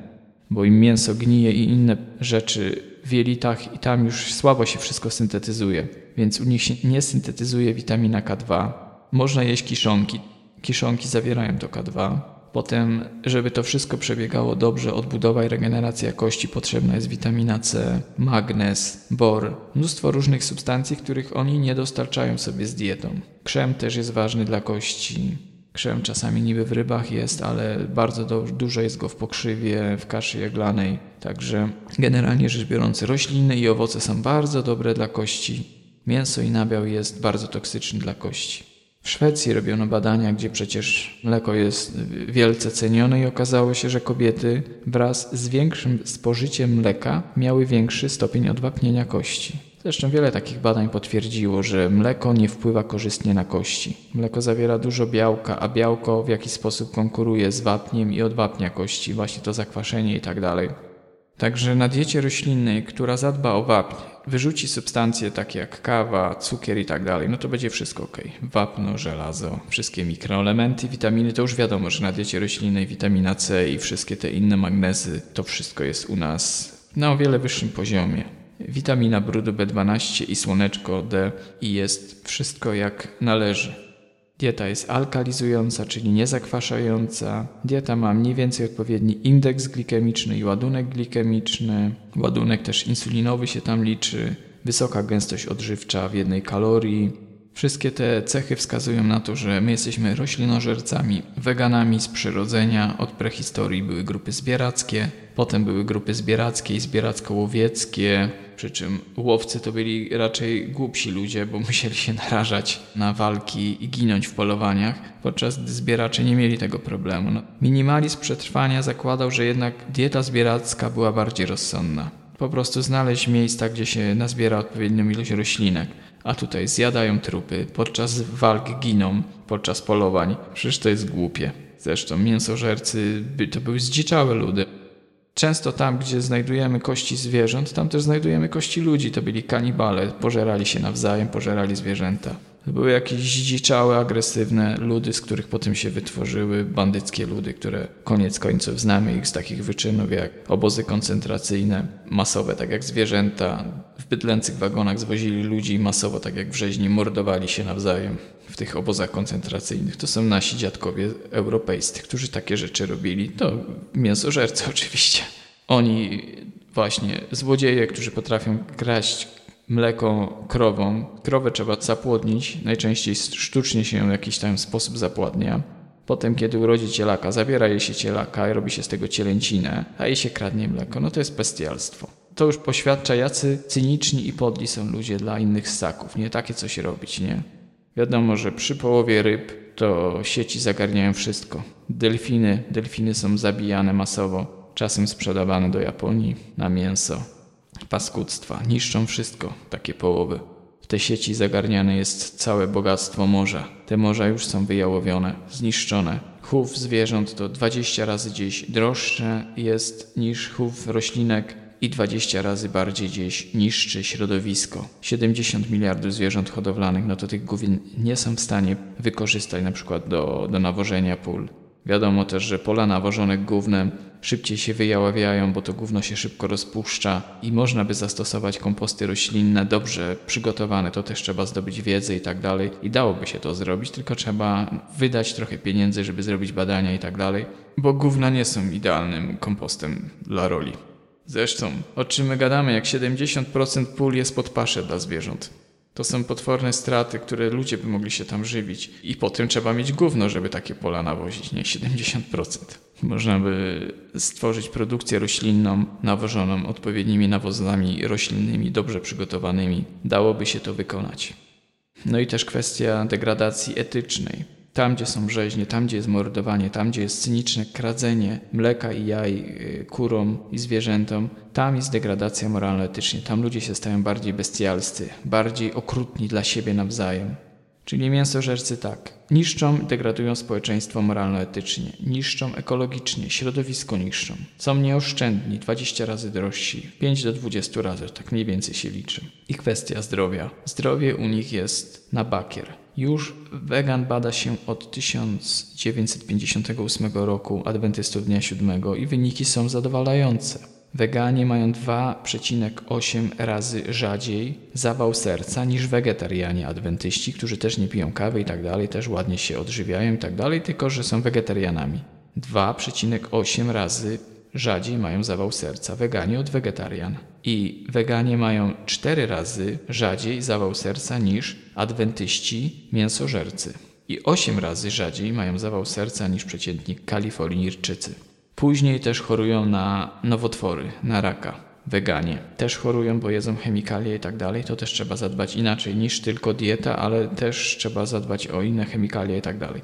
bo im mięso gnije i inne rzeczy w jelitach i tam już słabo się wszystko syntetyzuje, więc u nich się nie syntetyzuje witamina K2. Można jeść kiszonki. Kiszonki zawierają to K2. Potem, żeby to wszystko przebiegało dobrze, odbudowa i regeneracja kości, potrzebna jest witamina C, magnez, bor, mnóstwo różnych substancji, których oni nie dostarczają sobie z dietą. Krzem też jest ważny dla kości. Krzem czasami niby w rybach jest, ale bardzo do, dużo jest go w pokrzywie, w kaszy jaglanej. Także generalnie rzecz biorąc, rośliny i owoce są bardzo dobre dla kości. Mięso i nabiał jest bardzo toksyczny dla kości. W Szwecji robiono badania, gdzie przecież mleko jest wielce cenione i okazało się, że kobiety wraz z większym spożyciem mleka miały większy stopień odwapnienia kości. Zresztą wiele takich badań potwierdziło, że mleko nie wpływa korzystnie na kości. Mleko zawiera dużo białka, a białko w jakiś sposób konkuruje z wapniem i odwapnia kości, właśnie to zakwaszenie i tak dalej. Także na diecie roślinnej, która zadba o wapń, wyrzuci substancje takie jak kawa, cukier i tak dalej, no to będzie wszystko ok. Wapno, żelazo, wszystkie mikroelementy, witaminy, to już wiadomo, że na diecie roślinnej witamina C i wszystkie te inne magnezy, to wszystko jest u nas na o wiele wyższym poziomie. Witamina brudu B12 i słoneczko D i jest wszystko jak należy. Dieta jest alkalizująca, czyli niezakwaszająca. Dieta ma mniej więcej odpowiedni indeks glikemiczny i ładunek glikemiczny. Ładunek też insulinowy się tam liczy. Wysoka gęstość odżywcza w jednej kalorii. Wszystkie te cechy wskazują na to, że my jesteśmy roślinożercami, weganami z przyrodzenia. Od prehistorii były grupy zbierackie, potem były grupy zbierackie i zbieracko-łowieckie, przy czym łowcy to byli raczej głupsi ludzie, bo musieli się narażać na walki i ginąć w polowaniach, podczas gdy zbieracze nie mieli tego problemu. No, minimalizm przetrwania zakładał, że jednak dieta zbieracka była bardziej rozsądna. Po prostu znaleźć miejsca, gdzie się nazbiera odpowiednią ilość roślinek. A tutaj zjadają trupy, podczas walk giną, podczas polowań. Przecież to jest głupie. Zresztą mięsożercy to były zdziczałe ludy. Często tam, gdzie znajdujemy kości zwierząt, tam też znajdujemy kości ludzi. To byli kanibale, pożerali się nawzajem, pożerali zwierzęta. To były jakieś zdziczałe, agresywne ludy, z których potem się wytworzyły bandyckie ludy, które koniec końców znamy ich z takich wyczynów jak obozy koncentracyjne, masowe, tak jak zwierzęta. W bydlęcych wagonach zwozili ludzi masowo, tak jak w rzeźni, mordowali się nawzajem w tych obozach koncentracyjnych. To są nasi dziadkowie europejscy, którzy takie rzeczy robili. To mięsożercy oczywiście. Oni właśnie, złodzieje, którzy potrafią kraść mleko krową. Krowę trzeba zapłodnić, najczęściej sztucznie się w jakiś tam sposób zapładnia. Potem, kiedy urodzi cielaka, zabiera jej się cielaka i robi się z tego cielęcinę, a jej się kradnie mleko. No to jest bestialstwo. To już poświadcza, jacy cyniczni i podli są ludzie dla innych ssaków. Nie takie coś robić, nie? Wiadomo, że przy połowie ryb to sieci zagarniają wszystko. Delfiny, delfiny są zabijane masowo, czasem sprzedawane do Japonii na mięso. Paskudztwa, niszczą wszystko, takie połowy. W te sieci zagarniane jest całe bogactwo morza. Te morza już są wyjałowione, zniszczone. Chów zwierząt to 20 razy gdzieś droższe jest niż chów roślinek i 20 razy bardziej gdzieś niszczy środowisko. 70 miliardów zwierząt hodowlanych, no to tych główin nie są w stanie wykorzystać na przykład do, do nawożenia pól. Wiadomo też, że pola nawożone gównem szybciej się wyjaławiają, bo to gówno się szybko rozpuszcza i można by zastosować komposty roślinne dobrze przygotowane. To też trzeba zdobyć wiedzę i tak dalej. I dałoby się to zrobić, tylko trzeba wydać trochę pieniędzy, żeby zrobić badania i tak dalej, bo gówna nie są idealnym kompostem dla roli. Zresztą, o czym my gadamy, jak 70% pól jest pod paszę dla zwierząt. To są potworne straty, które ludzie by mogli się tam żywić. I potem trzeba mieć gówno, żeby takie pola nawozić, nie 70%. Można by stworzyć produkcję roślinną, nawożoną odpowiednimi nawozami roślinnymi, dobrze przygotowanymi. Dałoby się to wykonać. No i też kwestia degradacji etycznej. Tam, gdzie są rzeźnie, tam, gdzie jest mordowanie, tam, gdzie jest cyniczne kradzenie mleka i jaj y, kurom i zwierzętom, tam jest degradacja moralno-etycznie. Tam ludzie się stają bardziej bestialscy, bardziej okrutni dla siebie nawzajem. Czyli mięsożercy tak, niszczą, degradują społeczeństwo moralno-etycznie, niszczą ekologicznie, środowisko niszczą. Są nieoszczędni, 20 razy drożsi, 5 do 20 razy, tak mniej więcej się liczy. I kwestia zdrowia. Zdrowie u nich jest na bakier. Już wegan bada się od 1958 roku Adwentystów Dnia Siódmego i wyniki są zadowalające. Weganie mają 2,8 razy rzadziej zawał serca niż wegetarianie adwentyści, którzy też nie piją kawy i tak dalej, też ładnie się odżywiają i tak dalej, tylko że są wegetarianami. 2,8 razy rzadziej mają zawał serca weganie od wegetarian. I weganie mają 4 razy rzadziej zawał serca niż adwentyści mięsożercy. I 8 razy rzadziej mają zawał serca niż przeciętni kalifornijczycy. Później też chorują na nowotwory, na raka. Weganie też chorują, bo jedzą chemikalie i tak dalej. To też trzeba zadbać inaczej niż tylko dieta, ale też trzeba zadbać o inne chemikalie i tak dalej.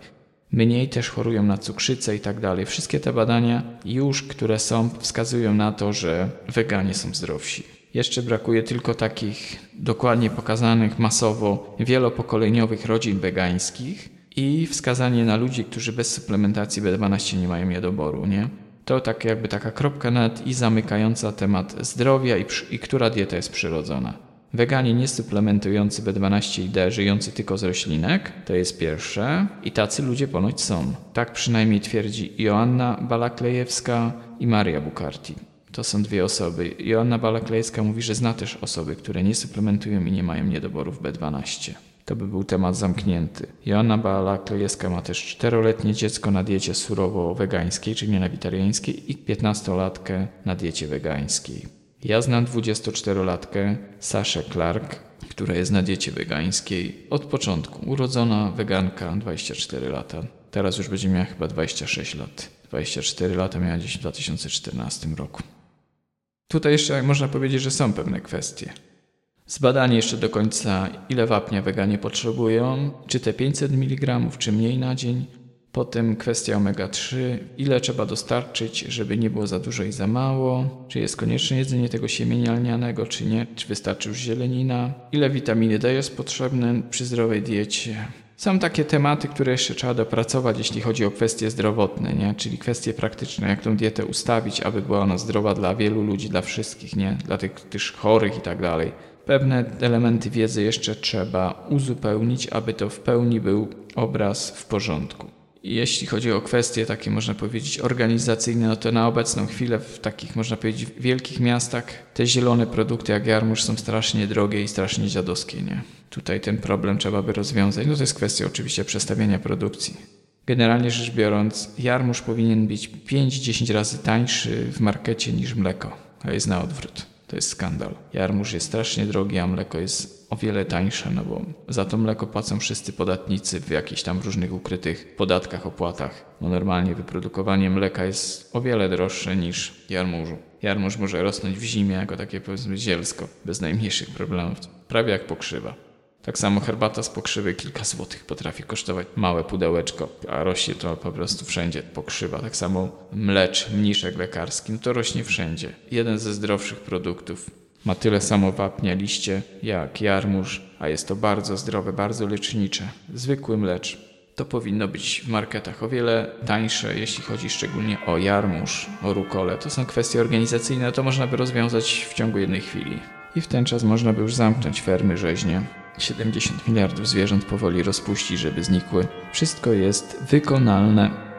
Mniej też chorują na cukrzycę i tak dalej. Wszystkie te badania już, które są, wskazują na to, że weganie są zdrowsi. Jeszcze brakuje tylko takich dokładnie pokazanych masowo wielopokoleniowych rodzin wegańskich i wskazanie na ludzi, którzy bez suplementacji B12 nie mają niedoboru, nie? To tak jakby taka kropka nad i zamykająca temat zdrowia i, i która dieta jest przyrodzona. Weganie niesuplementujący B12 i D, żyjący tylko z roślinek, to jest pierwsze. I tacy ludzie ponoć są. Tak przynajmniej twierdzi Joanna Balaklejewska i Maria Bukarti. To są dwie osoby. Joanna Balaklejewska mówi, że zna też osoby, które nie suplementują i nie mają niedoborów B12. To by był temat zamknięty. Joanna Balaklejewska ma też czteroletnie dziecko na diecie surowo-wegańskiej, czyli nie na witariańskiej i piętnastolatkę na diecie wegańskiej. Ja znam 24-latkę Saszę Clark, która jest na diecie wegańskiej od początku. Urodzona weganka, 24 lata. Teraz już będzie miała chyba 26 lat. 24 lata miała gdzieś w 2014 roku. Tutaj jeszcze można powiedzieć, że są pewne kwestie. Zbadanie jeszcze do końca, ile wapnia weganie potrzebują, czy te 500 mg, czy mniej na dzień, Potem kwestia omega-3, ile trzeba dostarczyć, żeby nie było za dużo i za mało, czy jest konieczne jedzenie tego siemienia lnianego, czy nie, czy wystarczy już zielenina, ile witaminy D jest potrzebne przy zdrowej diecie. Są takie tematy, które jeszcze trzeba dopracować, jeśli chodzi o kwestie zdrowotne, nie? czyli kwestie praktyczne, jak tą dietę ustawić, aby była ona zdrowa dla wielu ludzi, dla wszystkich, nie? dla tych też chorych i tak dalej. Pewne elementy wiedzy jeszcze trzeba uzupełnić, aby to w pełni był obraz w porządku. Jeśli chodzi o kwestie takie, można powiedzieć, organizacyjne, no to na obecną chwilę w takich, można powiedzieć, wielkich miastach te zielone produkty jak jarmuż są strasznie drogie i strasznie dziadowskie, nie? Tutaj ten problem trzeba by rozwiązać. No to jest kwestia oczywiście przestawienia produkcji. Generalnie rzecz biorąc, jarmuż powinien być 5-10 razy tańszy w markecie niż mleko, a jest na odwrót. To jest skandal. Jarmuż jest strasznie drogi, a mleko jest o wiele tańsze, no bo za to mleko płacą wszyscy podatnicy w jakichś tam różnych ukrytych podatkach, opłatach. No normalnie wyprodukowanie mleka jest o wiele droższe niż jarmużu. Jarmuż może rosnąć w zimie jako takie powiedzmy zielsko, bez najmniejszych problemów, prawie jak pokrzywa. Tak samo herbata z pokrzywy kilka złotych potrafi kosztować małe pudełeczko, a rośnie to po prostu wszędzie pokrzywa. Tak samo mlecz, mniszek lekarski, to rośnie wszędzie. Jeden ze zdrowszych produktów. Ma tyle samo wapnia liście jak jarmuż, a jest to bardzo zdrowe, bardzo lecznicze. Zwykły mlecz. To powinno być w marketach o wiele tańsze, jeśli chodzi szczególnie o jarmuż, o rukole. To są kwestie organizacyjne, to można by rozwiązać w ciągu jednej chwili. I w ten czas można by już zamknąć fermy rzeźnie. 70 miliardów zwierząt powoli rozpuścić, żeby znikły. Wszystko jest wykonalne